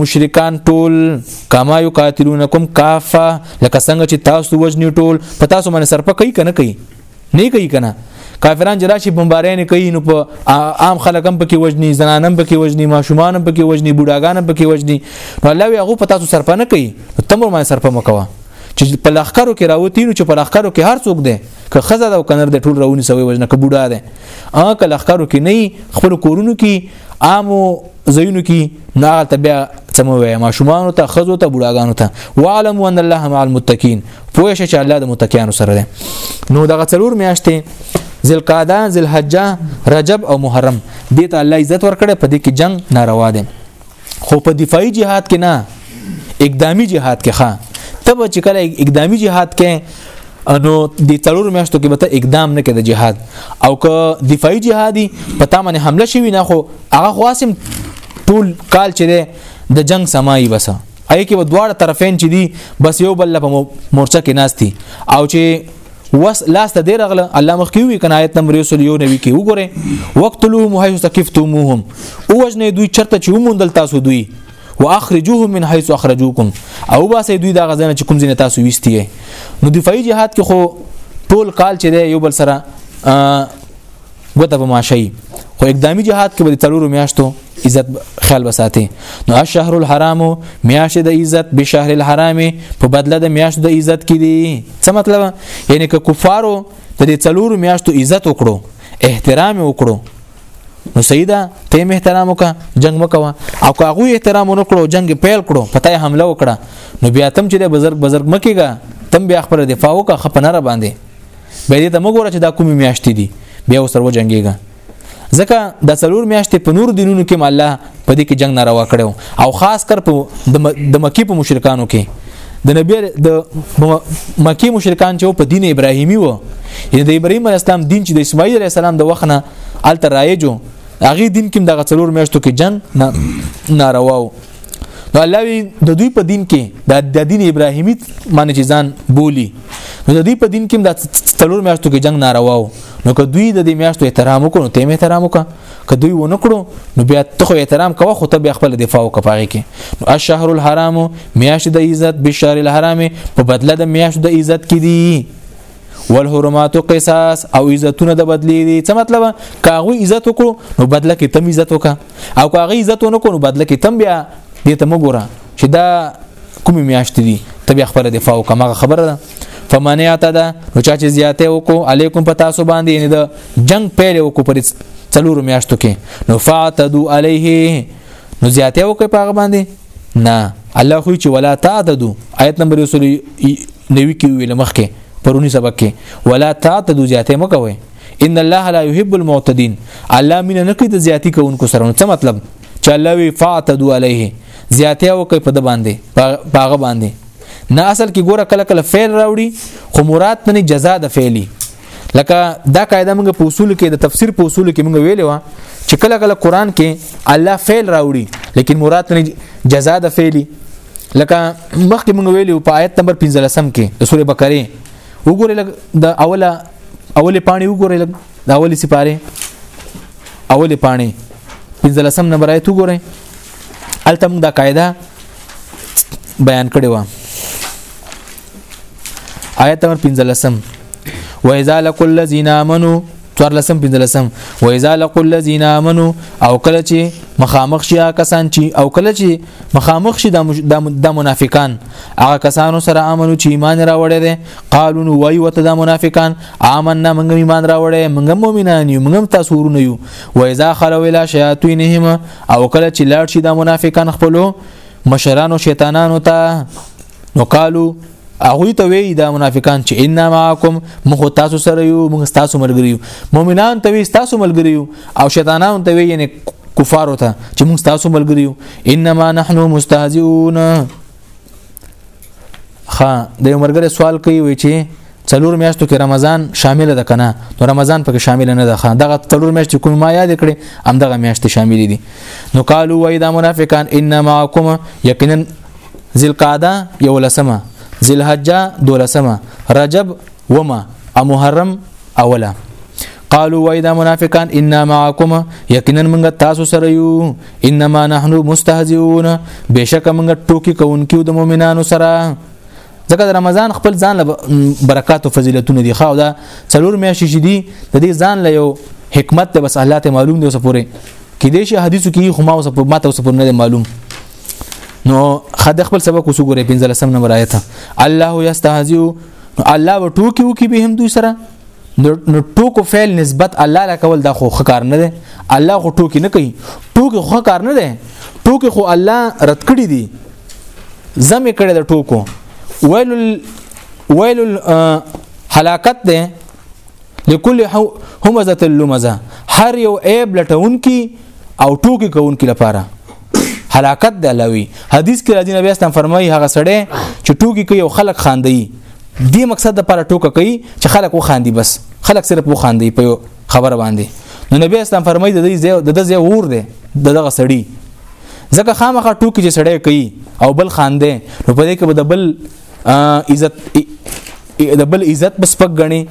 S1: مشرکان ټول کما یو قاتلونکم کافه لکه څنګه چې تاسو وجنی ټول په تاسو باندې سرپه کوي کنه کوي نه کوي کنه کافران جراشي بمبارین کوي نو په عام خلک هم پکې وجني زنانم پکې وجني ماشومان هم پکې وجني بوډاګان هم پکې وجني نو الله وی هغه په تاسو سرپه نه کوي تمر باندې سرپه مکوه چې په لخرو کې راوتی نو چې په لخرو کې هر څوک دی که خزه دا کنر د ټول راونی سوی وجنه که بوډا دی ا که لخرو کې نه خپل کورونو کې عامو زینو کې نو هغه ته بیا سم وای ماشومان ته خزو ته بډاګانو ته وعلم ان الله مع المتقین پوه شي چې الله د متقینو سره ده نو دغه څلور میاشتې ذلقعده ذلحجه رجب او محرم دې ته الله عزت ورکړي په دې کې جنگ ناروا دي خو په دفاعي جهاد کې نه اقدامي جهاد کې ښا تب چې کله اقدامي جهاد کې انو د تلور میاشتو کې به ته اقدام نه کړي د جهاد او که دفاعي جهادي په تا باندې حمله شوی نه خو هغه خاصم ټول کال چې د جنگ سمایي وسه اې کې به دواړه طرفین چې دي بس یو بل په مورچه کې ناشتي او چې وس لاس ته دی رغله الله مخ کیوي کنه آیت نمبر 109 کې وګوره وقتلوهم حيث ثقفتموهم او وجنه دوی چرته چې ومندل تاسو دوی واخرجوهم من حيث اخرجوكم او با سي دوی دا غزنه چې کوم ځین تاسو ویستی نو دفاعي جهاد کې خو ټول کال چې دی یو بل سره ګوته په ماشي خو اقدامي جهاد کې به تلورو میاشتو عزت خیال بساتي نو الشهر الحرام میاشت د عزت به شهر الحرام په بدله د میاشت د عزت کې دي څه مطلب یعنی که کفارو د تلورو میاشتو عزت وکړو احترام وکړو نو سیدا ته مې احترام وکا جنگ وکوا او که هغه احترام ونکړو جنگ پیل کړو پته حمله وکړه نو بیا تم چې د بزرګ بزرګ مکیګا تم بیا خپل دفاع وکا خپنه را باندې به دې ته مګوره چې دا کومې میاشتې دي بیا وسره وجنګيږي ځکه د څلور میاشتې په نور دینونو کې الله په دې کې جنگ ناروا کړو او خاص کر په د مکی په مشرکانو کې د نبی د مکی مشرکان چې په دین ابراهیمی وو یعنی د ابراهیم علی السلام دین چې د اسماعیل علی السلام د وخت نه الته رایجو هغه دین کې دغه څلور میاشتو کې جنگ ناروا وو نو الله وی د دوی په دین کې د دین ابراهیمی معنی چې ځان بولی نو د دوی په دین کې د تلور میاشتو کې جنگ ناروا و نو که دوی د دې میاشتو احترام وکړو ته احترام وکړه که دوی و نکړو نو بیا ته خو احترام کوه خو ته بیا خپل دفاع وکړې کې نو الشهر الحرام میاشت د عزت بشهر الحرام په بدله د میاشت د عزت کې دي والحرمات قصاص او عزتونه د بدلی دي څه مطلب کاغه عزت وکړو نو بدله کې تم عزت وکا او کاغه عزت ونه کړو بدله کې تم بیا دې ته مګوره چې دا کومې میاشت دي ته بیا خپل دفاع وکړه خبره ده فمن اعتدى نو چا چې زیاته وکړو علیکم پتا سو باندې نه د جنگ پیل وکړو پر څلورو میاشتو کې نو فاعتدوا علیه نو زیاته وکړو په باندې نه الله خو چې ولا تعتدوا آیت نمبر 29 کې ویل مخکې پرونی سبق کې ولا تعتدوا زیاته مکوئ ان الله لا يحب المعتدين الله مين نه کوي د زیاتی کوونکو سره نو څه مطلب چې الله وی فاعتدوا علیه زیاته وکړي په د باندې پاغه باندې نه اصل کې ګوره کله کله فعل راوړي خو مراد نه جزاء د فعلی لکه دا قاعده موږ په اصول کې د تفسیر په اصول کې موږ ویلې و چې کله کله قران کې الله فعل راوړي لیکن مراد نه جزاء د فعلی لکه مخکې موږ ویلو په آیت نمبر 15 کې د سوره بقره وګورئ د اوله اوله پانی وګورئ د اوله سپاره اوله پانی 15 نمبر آیت وګورئ الته موږ دا قاعده بیان کړې و آیت نمبر 15 واذا لقوا الذين امنوا تور لسم پندلسم و اذا لقوا الذين امنوا او کله چې مخامخ شي کسان چې او کله چې مخامخ شي د منافقان هغه کسانو سره امنو چې ایمان راوړی دي قالو نو وای وته د منافقان آمنا موږ ایمان راوړی موږ مؤمنان یو موږ تاسو ورونه یو و اذا خلوا الى شیاطینهم او کله چې لاړ شي دا منافقان خپلو مشرانو شیطانانو ته نو قالو هغه ته وی دا منافقان چې ان معکم مخ تاسو سره یو موږ تاسو ملګری یو مؤمنان ته وی تاسو ملګری یو او شیطانان ته وی یعنی کفارو ته چې موږ تاسو ملګری یو انما نحنو مستهزئون خا د یو مرګره سوال کوي وی چې څلور میاشتو کې رمضان شامل ده کنه نو رمضان پکې شامل نه ده خان دغه څلور میاشتې کوم ما یاد کړې هم دغه میاشتې شامل دي نو قالو وای دا منافقان انما کوم یقینا ذل قعده یو لسمه ذل حجه دولسمه رجب وما محرم اوله قالوا واذا منافقان انا معكم یقینا موږ تاسو سره یو انما نحنو مستهزئون بشک موږ ټوکی کوونکیو د مؤمنانو سره ځکه د رمضان خپل ځان له برکات او فضیلتونو دی خو دا څلور میاشتې چې دي د دې ځان له یو حکمت ته بس الله ته معلوم دی اوس پورې کې دې شي حدیثو کې خو ما اوس په ماته اوس پورې نه معلوم نو خد خپل سبق وسو ګورې 15 نمبر آیت الله یستهزئ نو الله به ټوکی وکي به هم دوی سره نو ټوکو فعل نسبت الله لا کول دا خو خکار نه ده الله خو ټوکی نه کوي ټوکی خو خکار نه ده ټوکی خو الله رد کړی دی زمې کړی د ټوکو ویل ویل هلاکت ده لكل همزه اللمزه هر یو عیب لټون کی او ټوکی کون کی لپاره حلاکت د لوي حدیث کې راځي نبی اسلام فرمایي هغه سړی چې ټوکی کوي او خلک خاندي دې مقصد لپاره ټوکه کوي چې خلک و خاندي بس خلک صرف و خاندي په خبره باندې نو نبی اسلام فرمایي د دې د دې ور دی دغه سړی ځکه خامخا ټوکی چې سړی کوي او بل خاندې نو په دې کې به د بل عزت د بل عزت بس پک غني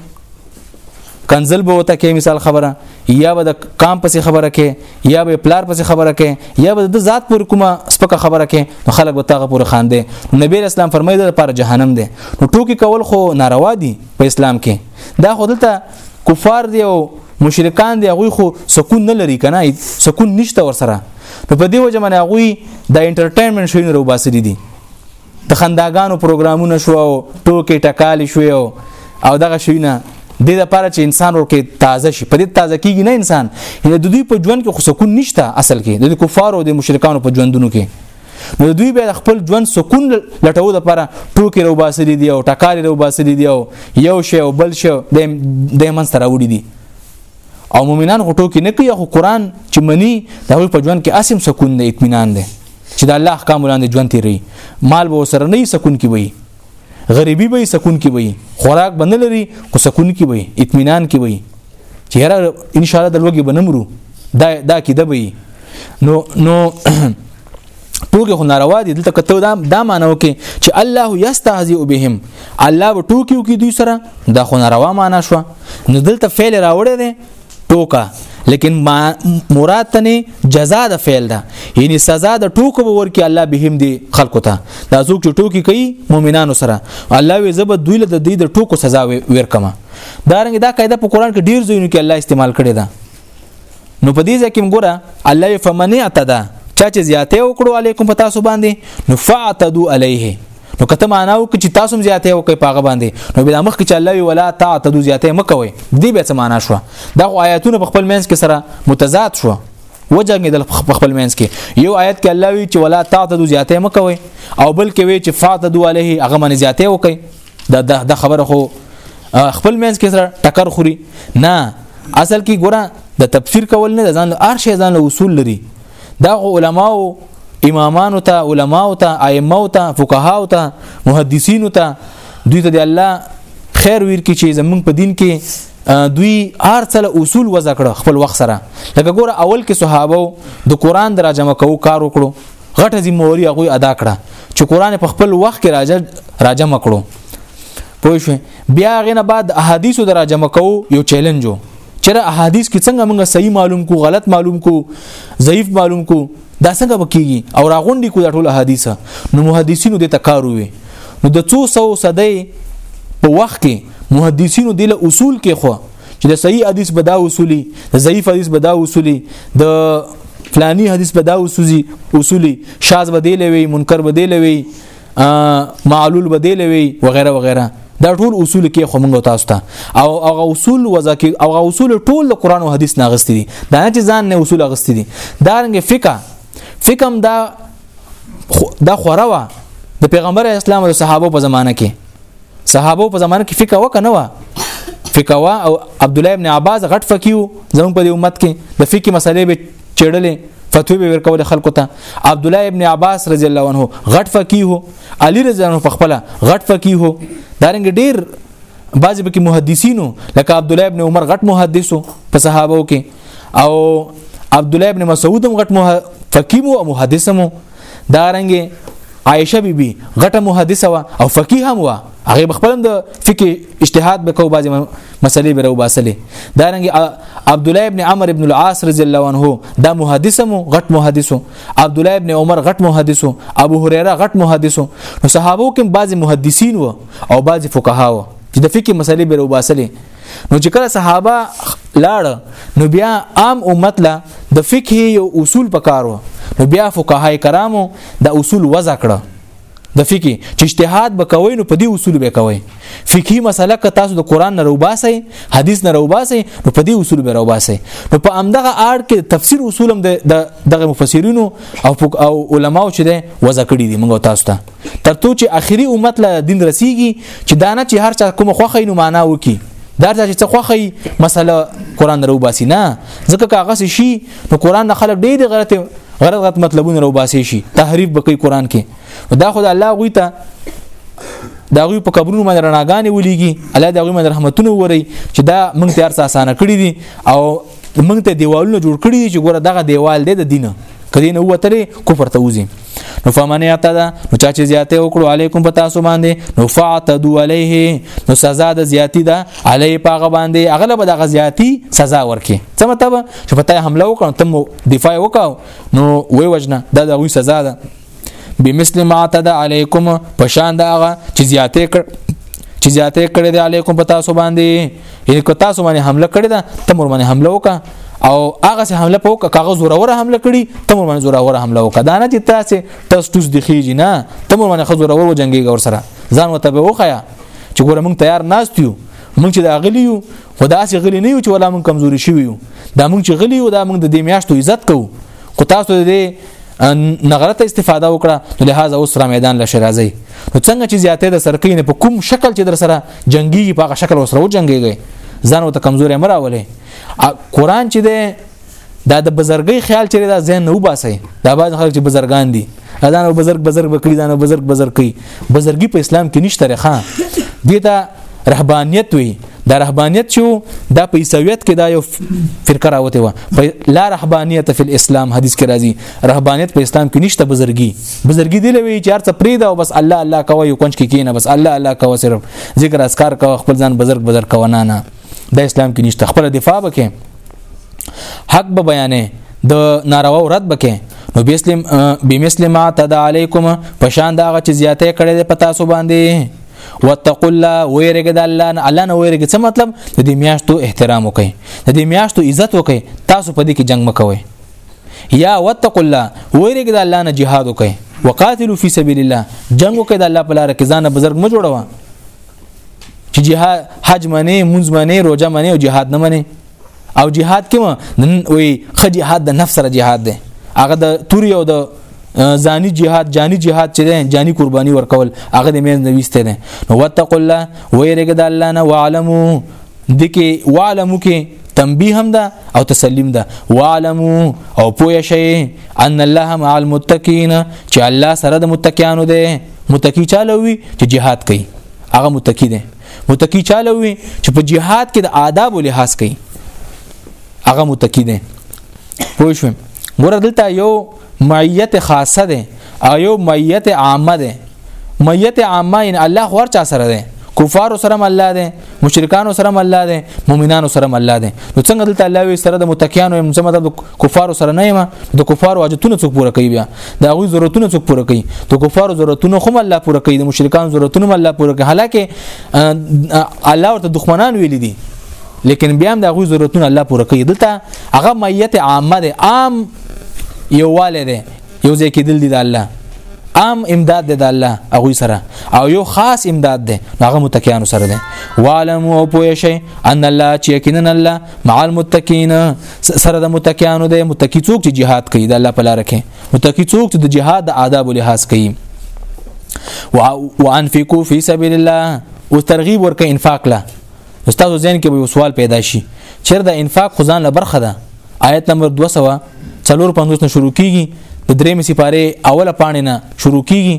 S1: کنزل به وته کې مثال خبره یا به د کام پسې خبره کې یا به پلار پسې خبره کې یا به د ذات پر کومه سپکه خبره کې نو خلک به تاغه پورې خان دي نبی اسلام فرمایي د لپاره جهنم دی نو ټوکی کول خو ناروا دي په اسلام کې دا خو دلته کفار دی او مشرکان دی هغه خو سکون نه لري کنه سکون نشته ور سره نو په دې وجه باندې هغه د انټرټینمنټ شوی نه روباسي دي د خنداګانو پروګرامونه شو او ټوکې ټکالې شو او او دغه شوینه د دې لپاره چې انسان ورکه تازه شي په دې تازه کیږي نه انسان یعنی د دوی په ژوند کې خو سکون نشته اصل کې د کفارو او د مشرکانو په ژوندونو کې نو دوی به خپل ژوند سکون لټو د لپاره ټوکې رو باسلې دي او ټکارې رو باسلې دي او یو شی او بل شی د منځ تراوړي دي او مؤمنان غټو کې نه کوي خو قران چې مني دا وي په ژوند کې اسیم سکون دی اطمینان دی چې د الله احکام وړاندې ژوند تیری مال به سره نه سکون کې وي غریبي به سکون کې وي خوراک بند لري خو سکون کې وي اطمینان کې وي چې هر ان شاء الله د لوګي بنمرو دا دا کې دبي نو نو ټوکی خو ناروا دي دلته کته دا دا مانو کې چې الله یستهزئ بهم الله به ټوکیو کې دوی سره دا خو ناروا معنا شو نو دلته فعل راوړی دی ټوکا لیکن مراد تنه جزاء د فعل ده یعنی سزا د ټوکو به ورکی الله بهم دی خلکو ته دا څوک چې ټوکی کوي مؤمنانو سره الله وی زب دوی له د دې د ټوکو سزا ورکما دا رنګ دا قاعده په قران کې ډیر ځایونو کې الله استعمال کړی ده نو په دې ځکه موږ ګوره الله فمن اعتدا چا چې زیاته وکړو علیکم په تاسو باندې نو فاعتدو علیه نو کته معنا وک چې تاسو هم زیاته وکي پاغه باندې نو بیا مخ کې چې الله ولا تعتدو زیاته مکوي دې به څه معنا شو دا آیاتونه په خپل منځ کې سره متضاد شو وجنګیدل خپل مینس کې یو آیت کې الله وی چې ولا تعتدوا زیاته مکوي او بل کې وی چې فاتدوا علیه هغه من زیاته وکي دا دا, دا خبره خو خپل مینس کې سره ټکر خوري نه اصل کې ګوره د تفسیر کول نه ځان هر شی ځان له اصول لري دا علماو امامانو ته علماو ته ائمه ته فقهاو ته محدثینو ته دوی ته د الله خیر ویر کی چې زمونږ په دین کې دوی هر څل اصول وځکړه خپل وخت سره لکه ګوره اول کې صحابه د قران دراجمه کوو کار وکړو غټه ذمہواری هغه ادا کړه چې قران په خپل وخت کې راځه راځه مکړو پوه شو بیا غنه بعد احادیثو دراځه مکو یو چیلنج وو چېر احادیث کې څنګه موږ صحیح معلوم کو غلط معلوم کو ضعیف معلوم کو دا څنګه بکیږي او راغونډي کو د ټول احادیث نو محدثینو د تکارو وي نو د 200 صدې په وخت کې محدثینو د اصول کې خو چې د صحیح حدیث به دا اصولي د ضعیف حدیث به دا اصولي د فلانی حدیث به دا اصولي اصولي شاذ به دی لوي منکر به دی لوي معلول به دی لوي وغیرہ وغیرہ دا ټول اصول کې خو موږ تاسو ته او هغه اصول وځکه او هغه اصول ټول د قران او حدیث نه غستې دي دا نه چې ځان نه اصول غستې دي دا رنګ فقہ فقہ دا دا خوره وا د پیغمبر اسلام او صحابه په زمانه کې صحابه په زمانه کې فقه وکه نه و فقه وا او عبد الله ابن عباس غټ فقيو زموږ په امت کې د فقه مسلې به چړلې فتوی به ورکول خلکو ته عبد الله ابن عباس رضی الله عنه غټ فقيه علي رضی الله عنه په خپل غټ فقيه دارنګ ډیر بعضی به کې محدثینو لکه عبد الله ابن عمر غټ محدثو په صحابه کې او عبد الله ابن مسعود هم غټ فقيه او محدث هم دا رنګه عائشه بی بی غټه محدثه وا او فقيه هم وا هغه خپل د فقه اجتهاد به کو بعضی مسلې به راو باسلې دا رنګ عبد الله ابن عمر ابن العاص رضی الله عنه دا محدث مو غټ محدثو عبد الله ابن عمر غټ محدثو ابو هريره غټ محدثو نو صحابو کې بعضی محدثین و او بعضی فقها و چې د فقه مسلې به راو باسلې نو چې کله صحابه لاړ نو بیا عام امت لا د فقه یو اصول پکارو نو بیا فقهای کرامو د اصول وضع کړه د فقه چې اجتهاد بکوي نو په دې اصول به کوي فقهي مسله که تاسو د قران نه روباسي حدیث نه روباسي نو په دې اصول به روباسي نو په امدغه آړ کې تفسیر اصول هم د دغه مفسرینو او او علماو چې ده وضع کړی دي موږ تاسو ته ترڅو چې اخیری امت له دین رسیږي چې دانه چې هر چا کوم خوخه نو معنا وکي دا چې څه خوخی مسله قران درو باسي نه ځکه کاغه شي نو قران د خلک ډېر غلط غلط غلط مطلبونه رو باسي شي تحریف بکې قران کې دا خدای الله غوي ته دا غوی په قبرونو باندې رڼاګانې ولېږي الله دا غوی باندې رحمتونه ووري چې دا موږ ته ارڅ اسانه کړی دي او موږ ته دیوالونه جوړ کړی دي چې ګوره دغه دیوال دی د دینه کدی نه وتلې کفر ته وځي نو فمن اعتدا نو چا چې زیاته وکړو علیکم په تاسو باندې نو فاعتدوا علیه نو سزا د زیاتی ده علی پاغه باندې اغلب د زیاتی سزا ورکي څه مطلب چې پتا حمله وکړ تم دفاع وکاو نو وی وجنه دا د غوي سزا ده بمثل ما اعتدا علیکم په شان دا هغه چې زیاته کړ چې زیاته کړې د علیکم په تاسو باندې یعنی کو تاسو باندې حمله کړې ده ته مور باندې حمله وکا او هغه سه حمله پوک کاغه زورور حمله کړي ته مور باندې زورور حمله وکا دا نه چې تاسو تاسو توس د خېږي نه ته مور باندې خزور ور جنگي ور سره ځان وته به وخیا چې ګوره مونږ تیار ناستیو مونږ چې دا غلی یو خدا سي غلی نه یو چې ولا مونږ کمزوري شوی یو دا مونږ چې غلی یو دا مونږ د دې میاشتو عزت کوو خو تاسو دې نغلطه استفاده وکړه نو لهدا اوس را میدان لشه راځي نو څنګه چې زیاتې د سرکې نه په کوم شکل چې در سره جنگي په هغه شکل وسره و جنگيږي ځان ته کمزوري امر اوله قران چې ده دا د بزرګي خیال چره دا ذهن نه وباسي دا باز خلک چې بزرګان دي اذان او بزرګ بزرګ بکری دان او بزرګ بزرګي بزرګي په اسلام کې نشته رخه دیتا رهبانيت وي دا رهبانيت چې دا په عیسویت کې دا یو فرقه راوته و لا رهبانيت فی الاسلام حدیث کې راځي رهبانيت په اسلام کې نشته بزرګي بزرګي دی لوي چې هرڅه پرې دا بس الله الله کوي یو کنج کې کینه بس الله الله کوي صرف ذکر اسکار کوي خپل ځان بزرګ بزرګ کوي نه نه دا اسلام کې نشته خپل دفاع وکې حق به بیانې د ناروا رد بکې نو بسلم بمسلمه تد علیکم پشان دا غ چې زیاته کړي په تاسو باندې واتقوا الله ويرګ د الله نه الله نه ويرګ څه مطلب د دې میاشتو احترام وکي د دې میاشتو عزت وکي تاسو په دې کې جنگ مکوئ یا واتقوا الله ويرګ د الله نه jihad وکي وقاتلوا في سبيل الله جنگ وکي د الله په لار کې ځان بزرګ م جوړوه چې جهاد حج منی منځ منی روزه منی او جهاد نه منی او جهاد کې وي خ جهاد د نفس سره جهاد دی هغه د توري او د ځاني جهاد جاني جهاد چې دی جاني قرباني ورکول هغه د مېز نويسته دی نو وتق الله ويرګه د الله نه وعلمو دکې وعلمو کې تنبیه هم ده او تسلیم ده وعلمو او پوه شئ ان الله مع المتقین چې الله سره د متقینو ده متقی چالووي چې جهاد کوي هغه متقی ده متقی چاله وي چې په جهاد کې د آداب او لحاظ کوي هغه متقی دی پوه شو ګور دلته یو معیت خاصه ده او یو معیت عامه ده معیت عامه ان الله خور چا سره ده کفار سره الله ده مشرکان سره الله ده مؤمنان سره الله ده نو څنګه دلته الله وی سره د متقینو هم څه مطلب کفارو سره نه یم د کفارو حاجتونه څوک پوره کوي بیا د هغوی ضرورتونه څوک پوره کوي د کفارو ضرورتونه خو الله پوره کوي د مشرکان ضرورتونه هم الله پوره کوي حالکه الله ورته دښمنان ویل دي لیکن بیا هم د هغوی ضرورتونه الله پوره کوي دلته هغه میت عامه ده عام یواله ده یو ځای کېدل دي د الله عام امداد دی د الله هغه سره او یو خاص امداد دی هغه متقینانو سره دی والم او پوه شي ان الله چې یقینا الله مع المتقین سره د متقینانو دی متقی څوک چې jihad کوي د الله په لار کې متقی څوک چې د jihad د آداب لحاظ کوي وانفقوا فی سبیل الله او ترغیب ورکه انفاق له استاد زین کې به یو سوال پیدا شي چیر د انفاق خزان له برخه ده آیت نمبر 200 څلور پنځوس نه شروع کیږي د درې مې سپاره اوله پاڼې نه شروع کیږي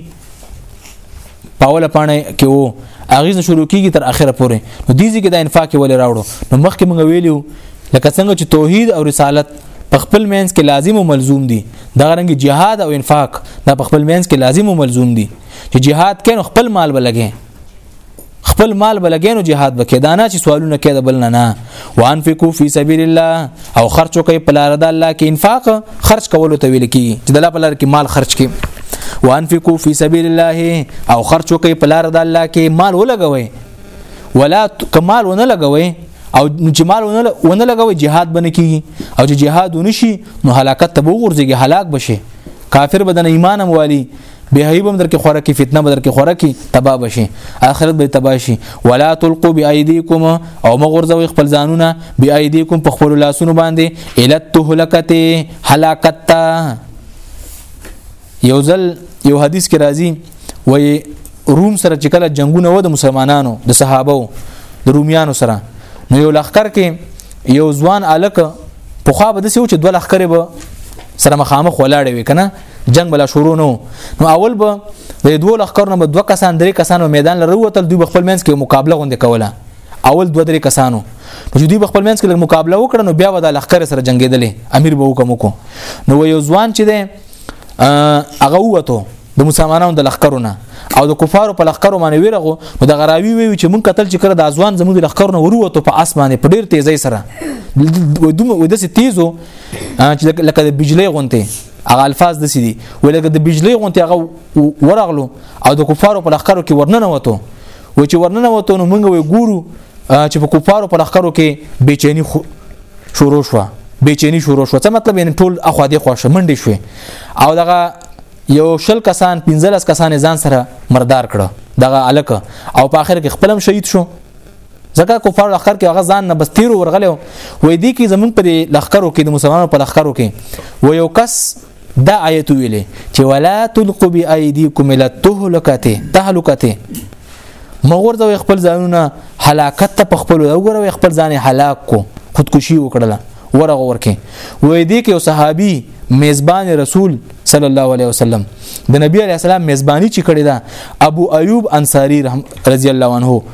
S1: په اوله پاڼه کې وو اغیز شروع کیږي تر اخره پورې نو دې ځکه د انفاق ولې راوړو نو مخکې موږ ویلو لکه څنګه چې توحید او رسالت په خپل مینس کې لازم او ملزوم دي دا رنګ جهاد او انفاق دا په خپل مینس کې لازم او ملزوم دي چې جهاد کین خپل مال بلګي خپل مال بلګینو جهاد بکې دانا چې سوالونه کې د بل نه نه وانفقوا فی سبیل الله او خرچ وکي په لار د الله کې انفاق خرچ کولو ته ویل کی چې د الله په لار کې مال خرچ کی وانفقوا فی سبیل الله او خرچ وکي په لار د الله کې مال ولګوي ولا کمال ونه لګوي او چې مال ونه لګوي جهاد بنه کیږي او چې جهاد ونشي نو هلاکت ته وګورځي هلاک بشي کافر بدن ایمان هم والی بهایي بم درکې خوره کې فتنه بدر کې خوره کې تباہ بشي آخرت به تباہ شي ولا تلقوا بأيديكم او مغرزوي خپل ځانونه بأيديكم په خپل لاسونو باندې الت هلکته هلاکت یو ځل یو حدیث کې راځي وای روم سره چې کله جنگونه و د مسلمانانو د صحابه د رومیانو سره نو یو لخر کې یو ځوان الک په خوا به د سوچ دوه لخر به سره مخامخ ولاړ وي کنه جنگ بلا شروع نو نو اول به د دوه لخر نه دوه کسان درې کسانو میدان لرو وتل دوی خپل منځ کې مقابله غونډه کوله اول دوه درې کسانو نو دوی خپل منځ کې مقابله وکړه نو بیا ودا لخر سره جنگیدلې امیر به وکم کو نو یو ځوان چې ده هغه وته د مسلمانانو د لخرونه او د کفارو په لخرو باندې ویرغو نو د غراوی وی چې مونږ قتل چې کړه د ازوان زموږ د لخرونه وروته په اسمانه په ډیر تیزی سره ودوم ودسه تیزو چې لکه د بجلی غونته هغه الفاظ د سيدي ولګه د بجلی غونتی هغه ورغلو او د کفارو په لخرو کې ورننه وته و چې ورننه وته نو موږ وی ګورو چې په کفارو په لخرو کې بیچینی شروع شو بیچینی شروع شو څه مطلب یعنی ټول اخو دې خوښ منډې شو او دغه یو شل کسان 15 کسان ځان سره مردار کړه دغه الک او په اخر کې خپلم شهید شو ځکه کفار لخر کې هغه ځان نه بس تیر ورغلی وای دی کې زمونږ په لخرو کې د مسلمانانو په لخرو کې و یو کس دا آیت ویلې چې ولا تلقوا بأيديكم الى التهلكه تهلكه مغور د خپل ځانونه هلاکت ته خپل وګوره خپل ځان هلاک کو خودکشي وکړله ورغه ورکه وې دې کې صحابي میزبان رسول صلی الله علیه وسلم د نبی علیه السلام میزبانی چې کړی دا ابو ایوب انصاری رضی الله عنه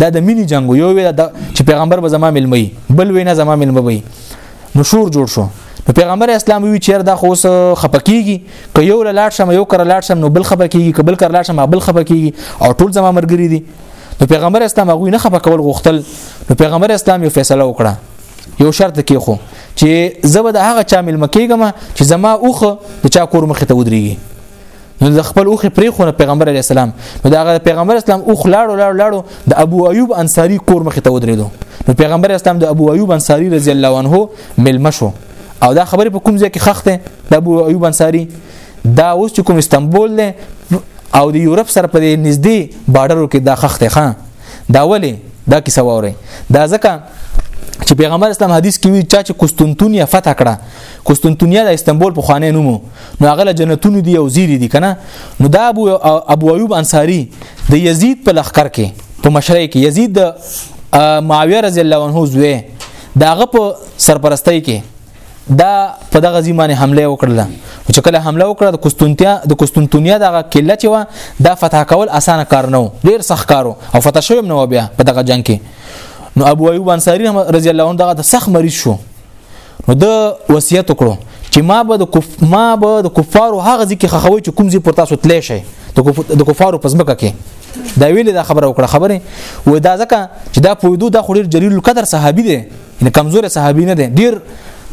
S1: دا د مینی جنگ یو وی دا چې پیغمبر به زما ملمي بل وینا زما ملمه وي نو شور جوړ شو نو پیغمبر اسلام وی چیر دا خو خپکیږي که یو لاړ شم یو کر لاړ شم نو بل خپکیږي که بل کر لاړ شم بل خپکیږي او ټول زما مرګري دي نو پیغمبر اسلام هغه نه خپکول غوښتل نو پیغمبر اسلام یو فیصله وکړه یو شرط کې خو چې زه به د هغه چا ملمه کېږم چې زما اوخه د چا کور مخې ته ودرېږي نو د خپل اوخه پرې خو پیغمبر علی السلام نو دا پیغمبر اسلام اوخ لاړو لاړو لاړو د ابو ایوب انصاری کور مخ ته ودرېدو نو پیغمبر اسلام د ابو ایوب انصاری رضی الله عنه ملما شو او دا خبره په کوم ځای کې خخته د ابو ایوب انصاری دا اوس چې کوم استنبول دی او د یورپ سره په نږدې بارډرو کې دا خخته خان دا ولی دا کیسه وره دا ځکه چې پیغمبر اسلام حدیث کې وی چا چې قسطنطنیه فتح کړه قسطنطنیه د استنبول په خانه نوم نو هغه جنتونو دی او زیری دی کنه نو دا ابو ابو ایوب انصاری د یزید په لخر کې په مشرۍ کې یزید د معاویه رضی الله عنه زوی داغه په سرپرستۍ کې دا په دغه ځمانه حمله وکړه چې کله حمله وکړه د قسطنطنیه د قسطنطنیه دغه کله چې و دا فتح کول اسانه کار نه و ډیر سخت کارو او فتح شوم نه و بیا په دغه جنگ کې نو ابو ایوب انصاری رضی الله عنه دغه سخت مریض شو نو د وصیت وکړو چې ما به د کف ما به د کفارو هغه ځکه خخوي چې کوم ځي پر تاسو تلې شي د کفارو په ځمکه کې دا ویلې دا خبره وکړه خبره و دا ځکه چې دا پویدو دا خوري جلیل القدر صحابي دي یعنی کمزور صحابي نه دي ډیر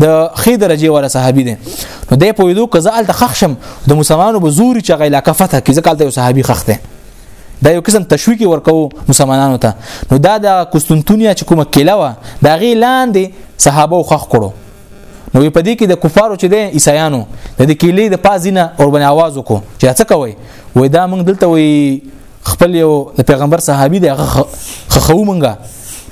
S1: د خې درجه ولا صحابي دي نو د پویدو کزال د خخشم د مسلمانانو بزوري چې غیلا کفته کې ځکه د صحابي خخته دا یو قسم تشویق ورکو مسلمانانو ته نو دا د قسطنطنیه چې کومه کله و دا غی لاندې صحابه او خخ کړو نو په دې کې د کفارو چې د عیسایانو د دې کېلې د پازینه اور باندې आवाज وکړو چې څه کوي وې دا موږ دلته وې خپل یو د پیغمبر صحابي د خخو مونږه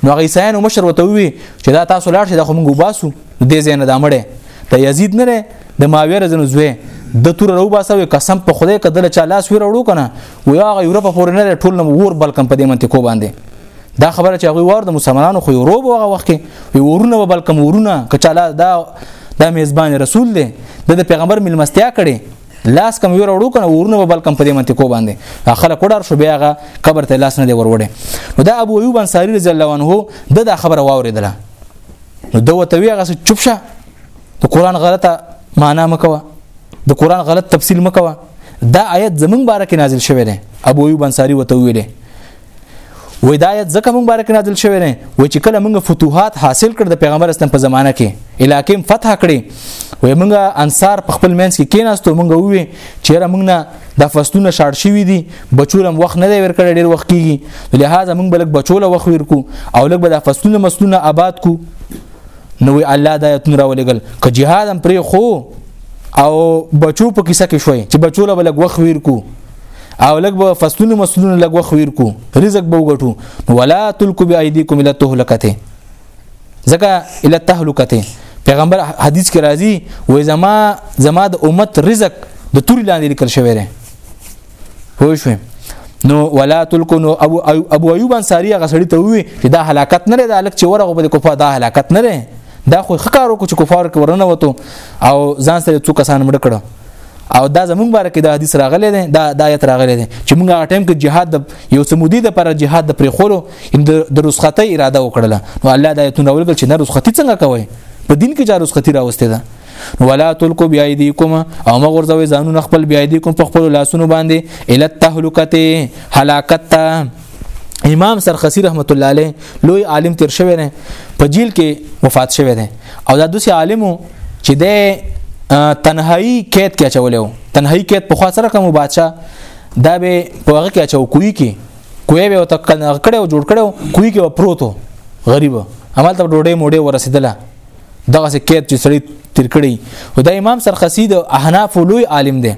S1: نو عیسایانو مشر وته وی چې دا تاسو لاړ شئ دا خو مونږ وباسو نو دې زینه دا مړې ته یزید نه لري د ماویه رزنو زوی د تور رو باسه وي قسم په خدای کدل چا لاس وی وروړو کنه و یا غ یورپ پورې نه ټول نو ور بلکم په دې منطقو باندې دا خبره چې هغه ور د مسلمانانو خو یورو بوغه وخت کې وی ورونه بلکم ورونه کچاله دا د میزبان رسول دی د پیغمبر ملمستیا کړي لاس کم یور وړو کنه ورونه بل کم پدې منته کو باندې اخله کوډار شو بیا غا قبر ته لاس نه دی وروړي نو دا ابو ایوب انصاری رضی الله عنه د خبره واوریدله نو دا وته وی هغه چوپ شه د قران غلطه معنا مکوه د قران غلط تفصیل مکوه دا آیت زمون بارک نازل شوی دی ابو ایوب انصاری وته ویله وې دا آیت ځکه مونږ بارک نازل شوی نه و چې کله مونږ فتوحات حاصل کړ د پیغمبر اسلام په زمانہ کې علاقې فتح کړې وې مونږ انصار په خپل مینس کې کیناستو مونږ وې چې را مونږ نه د فصلونه شاړ شوی دي بچولم وخت نه دی ورکړی ډیر وخت کیږي لهدا موږ بلک بچوله وخت ورکو او لږ به د فصلونه مسلونه آباد کو نو الله د آیتونو راولېګل که جهاد هم پرې خو او بچو په کیسه کې شوي چې بچوله بلګ وخت ویر کو او لګ به فصلونه مسلونه لګ وخت ویر کو رزق به وګټو نو ولا تلکو بی ایدیکم الی تهلکته ځکه الی تهلکته پیغمبر حدیث کې راځي وې زما زما د امت رزق د توري لاندې لیکل شوی دی پوه شوئ نو ولا تلکو نو ابو ابو ایوب انصاری هغه سړی ته وی چې دا هلاکت نه ده الک چې ورغه په کوفه دا هلاکت نه ده دا خو خکارو کو چې کفار کې ورنه وته او ځان سره څو کسان مړ کړه او دا زمونږ باره کې دا حدیث راغلی دی دا د آیت راغلی دی چې مونږ هغه ټایم کې جهاد د یو سمودي د پر جهاد د پرېخولو د رسختۍ اراده وکړله نو الله دا آیتونه ولګل چې نه رسختي څنګه کوي په دین کې جا رسختي راوستي ده ولا تلکو بیا ایدیکم او مغرزوي ځانونه خپل بیا ایدیکم په خپل لاسونو باندې اله تهلکته هلاکت ته امام سرخسی رحمت الله علیه لوی عالم تیر شوی نه په جیل کې وفات شوی دی او دا دوسی عالمو چې د تنهایی کېد کې چولیو تنهایی کېد په خوا سره کوم بادشاہ دا به په هغه کې چاو کوی کې کوی به تکل کړو جوړ کړو کوی کې پروتو غریب عمل ته ډوډۍ موډه ورسېدله دغه څه کېد چې سړی تیر کړی او دا امام سرخسی د احناف لوی عالم دی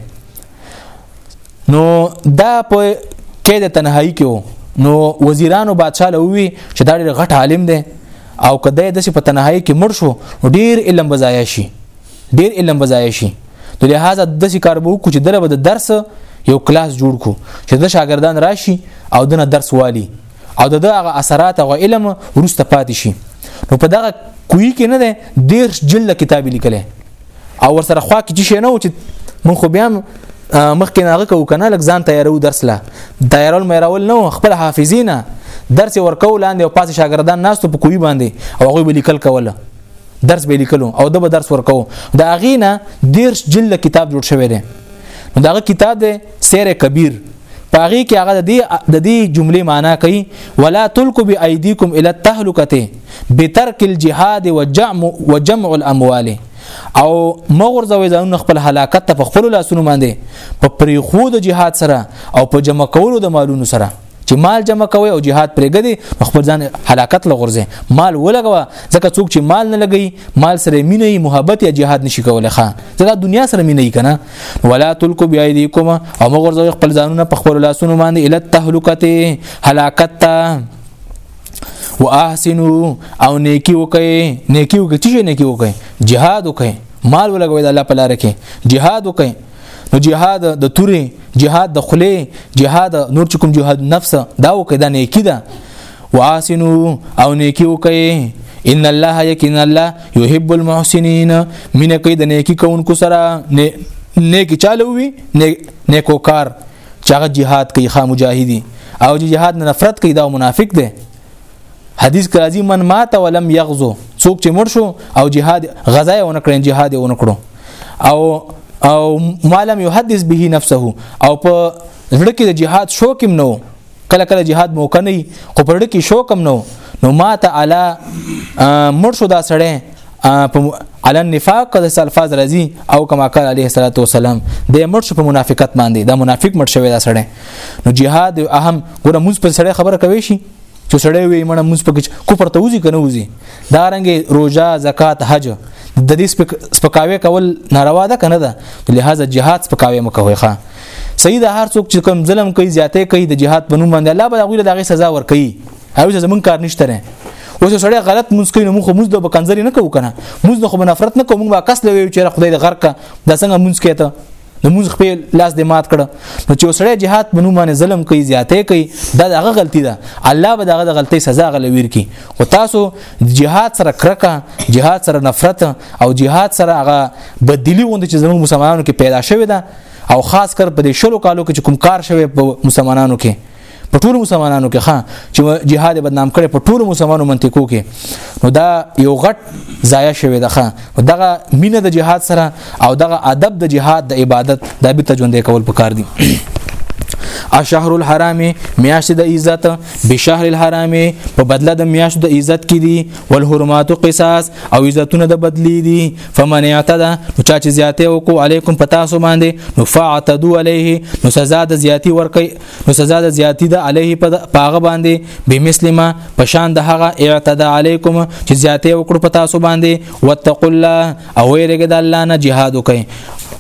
S1: نو دا په کېد تنهایی کې وو نو وزیرانو بادشاہ له وی چې دا ډېر غټ عالم دی او کده د په تنهایی کې مړ شو ډېر علم بزایا شي ډېر علم بزایا شي نو لہذا د څه کار بو کو چې دله د درس یو کلاس جوړ کو چې د شاګردان راشي او دنه درس والی او د هغه اثرات او علم ورسته پاتې شي نو په دغه کوی کې نه ده ډیر جلد کتاب لیکل او ورسره خوا کې چې نه و چې مونږ خو بیا مخکې ناغه کو کنه لک ځان تیارو درس لا تیارول مې راول نو خپل حافظینا درس ورکول لاندې او پاتې شاګردان ناس ته په کوی باندې او هغه به لیکل کوله درس به لیکلو او د به درس ورکو دا غینه ډیر جلد کتاب جوړ شوی دی دا کتاب دی سیر کبیر پاغي کې هغه د دې جملې معنی کوي ولا تلکو بی ایدیکم الی التهلکته بترک الجهاد وجمع وجمع الاموال او مغرزوي ځانونه خپل هلاکت ته په خپل لاسونو باندې په پریخو د جهاد سره او په جمع کولو د مالونو سره چې مال جمع کوي او jihad پرېګدي خپل ځان حلاکت لغورځي مال ولګوا ځکه څوک چې مال نه لګي مال سره مینه محبت یا jihad نشي کولای ښا ځکه دنیا سره مینه یې کنه ولا تلکو بیا دې کوم او مغور ځو خپل ځانونه په خپل لاسونو باندې اله تهلکته حلاکت ته واحسنو او نیکی وکي نیکی وکي چې نیکی وکي jihad وکي مال ولګوي د الله په لار کې jihad وکي نو جهاد د توري جهاد د خله جهاد نور چې کوم جهاد نفس دا وکړه دا نیکی ده واسنو او نیکی وکړي ان الله یقین الله یحب المحسنین من کید نیکی کونکو سره نیکی چالو وی نیکو کار چاغه jihad کوي خامجاهدی او جهاد نه نفرت کوي دا منافق دی حدیث کرازی من مات ولم یغزو څوک چې مړ شو او جهاد غزا یې ونکړي جهاد یې ونکړو او او مالم یحدث به نفسه او په زړه کې د جهاد شوق هم نو کله کله جهاد موقع نه خو پر کې شوق هم نو نو مات علا مړ شو دا سړی علن نفاق د الفاظ راځي او کما قال عليه الصلاه والسلام د مرش په منافقت باندې دا منافق مرش شوی دا سړی نو جهاد اهم ګره موږ په سړی خبره کوي شي چې سړی وي مړه موږ پکې کو پرته وځي کنه وځي دا رنګ روزه زکات حج د دې سپکاوي کول ناروا ده کنه ده لہذا جهاد سپکاوي مکوي ښا سید هر څوک چې کوم ظلم کوي زیاته کوي د جهاد په نوم باندې الله به هغه له سزا ور کوي هغه چې زمون کار نشته نه اوس سړی غلط موږ کوي موږ موږ د بکنځري نه کوو کنه موږ د خو نفرت نه کوو موږ واکس لوي چې خدای د غرق د څنګه موږ کوي ته نو موږ خپل لاس دې مات کړ نو چې وسړی جهاد بنو باندې ظلم کوي زیاتې کوي دا دغه غلطي ده الله به دغه غلطي سزا غلویر کی خو تاسو جهاد سره کرکه جهاد سره نفرت او جهاد سره هغه بدلی وند چې زموږ مسلمانانو کې پیدا شوی ده او خاص کر په دې شلو کالو کې کوم کار شوی په مسلمانانو کې په ټولو مسلمانانو کې ښا چې جهاد بدنام کړي په ټولو مسلمانانو منطقو کې نو دا یو غټ ضایع شوی ده ښا دغه مینه د جهاد سره او دغه ادب د جهاد د عبادت د بیت ژوند کول پکار دي الشهر الحرام میاشت د عزت بشهر الحرام په بدله د میاشت د عزت کې دي والحرمات قصاص او عزتونه د بدلی دي فمن اعتدى نو چا چې زیاته وکړو علیکم پتا سو باندې نو فاعتدوا علیه نو سزا د زیاتی ورکي نو سزا د زیاتی د علیه په هغه باندې به مسلمه په شان د هغه اعتدا علیکم چې زیاته وکړو په تاسو باندې وتق الله او ویرګ د الله نه jihad وکي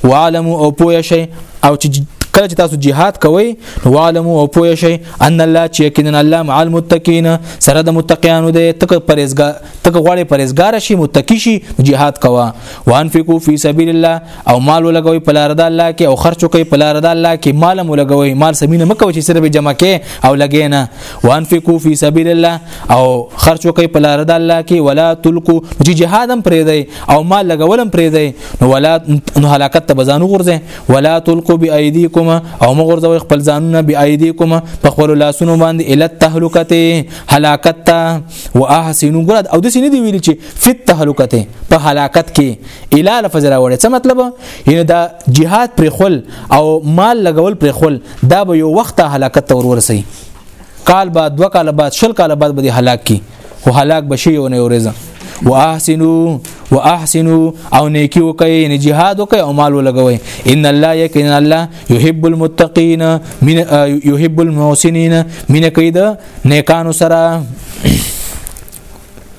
S1: وعلم او پوه شي او چې کله چې تاسو jihad کوئ نو عالم او پوه شئ ان الله چې یقینا الله مع المتقین سره د متقینو دی تک پرېزګار تک غواړي پرېزګار شي متقی شي jihad کوا وانفقوا فی سبیل الله او مال ولګوي په لار د الله کې او خرچ کوي په لار د الله کې مال هم ولګوي مال سمینه مکو چې سره به جمع کې او لګینا وانفقوا فی سبیل الله او خرچ کوي په لار د الله کې ولا تلکو چې جهاد هم پرې دی او مال لګولم پرې دی نو ولا نو هلاکت ته بزانو غورځي ولا تلکو بی ایدیکم او مغورځوي خپل ځانونه بی ایدیکم په خپل لاسونو باندې الت تهلکته هلاکت ته واحسنو ګره او د سینې دی ویل چې فت تهلکته په هلاکت کې اله لفظ راوړي څه مطلب یعنی دا جهاد پر خل او مال لګول پر خل دا به یو وخت هلاکت تور ورسي قال بعد وکاله بعد شل کاله بعد به هلاک کی خو هلاک بشي یو نه ورزه واحسنو واحسنو او نیکی وکي یعنی jihad وکي او مال ولګوي ان الله یقین الله يحب المتقین من يحب المحسنین من کید نیکانو سره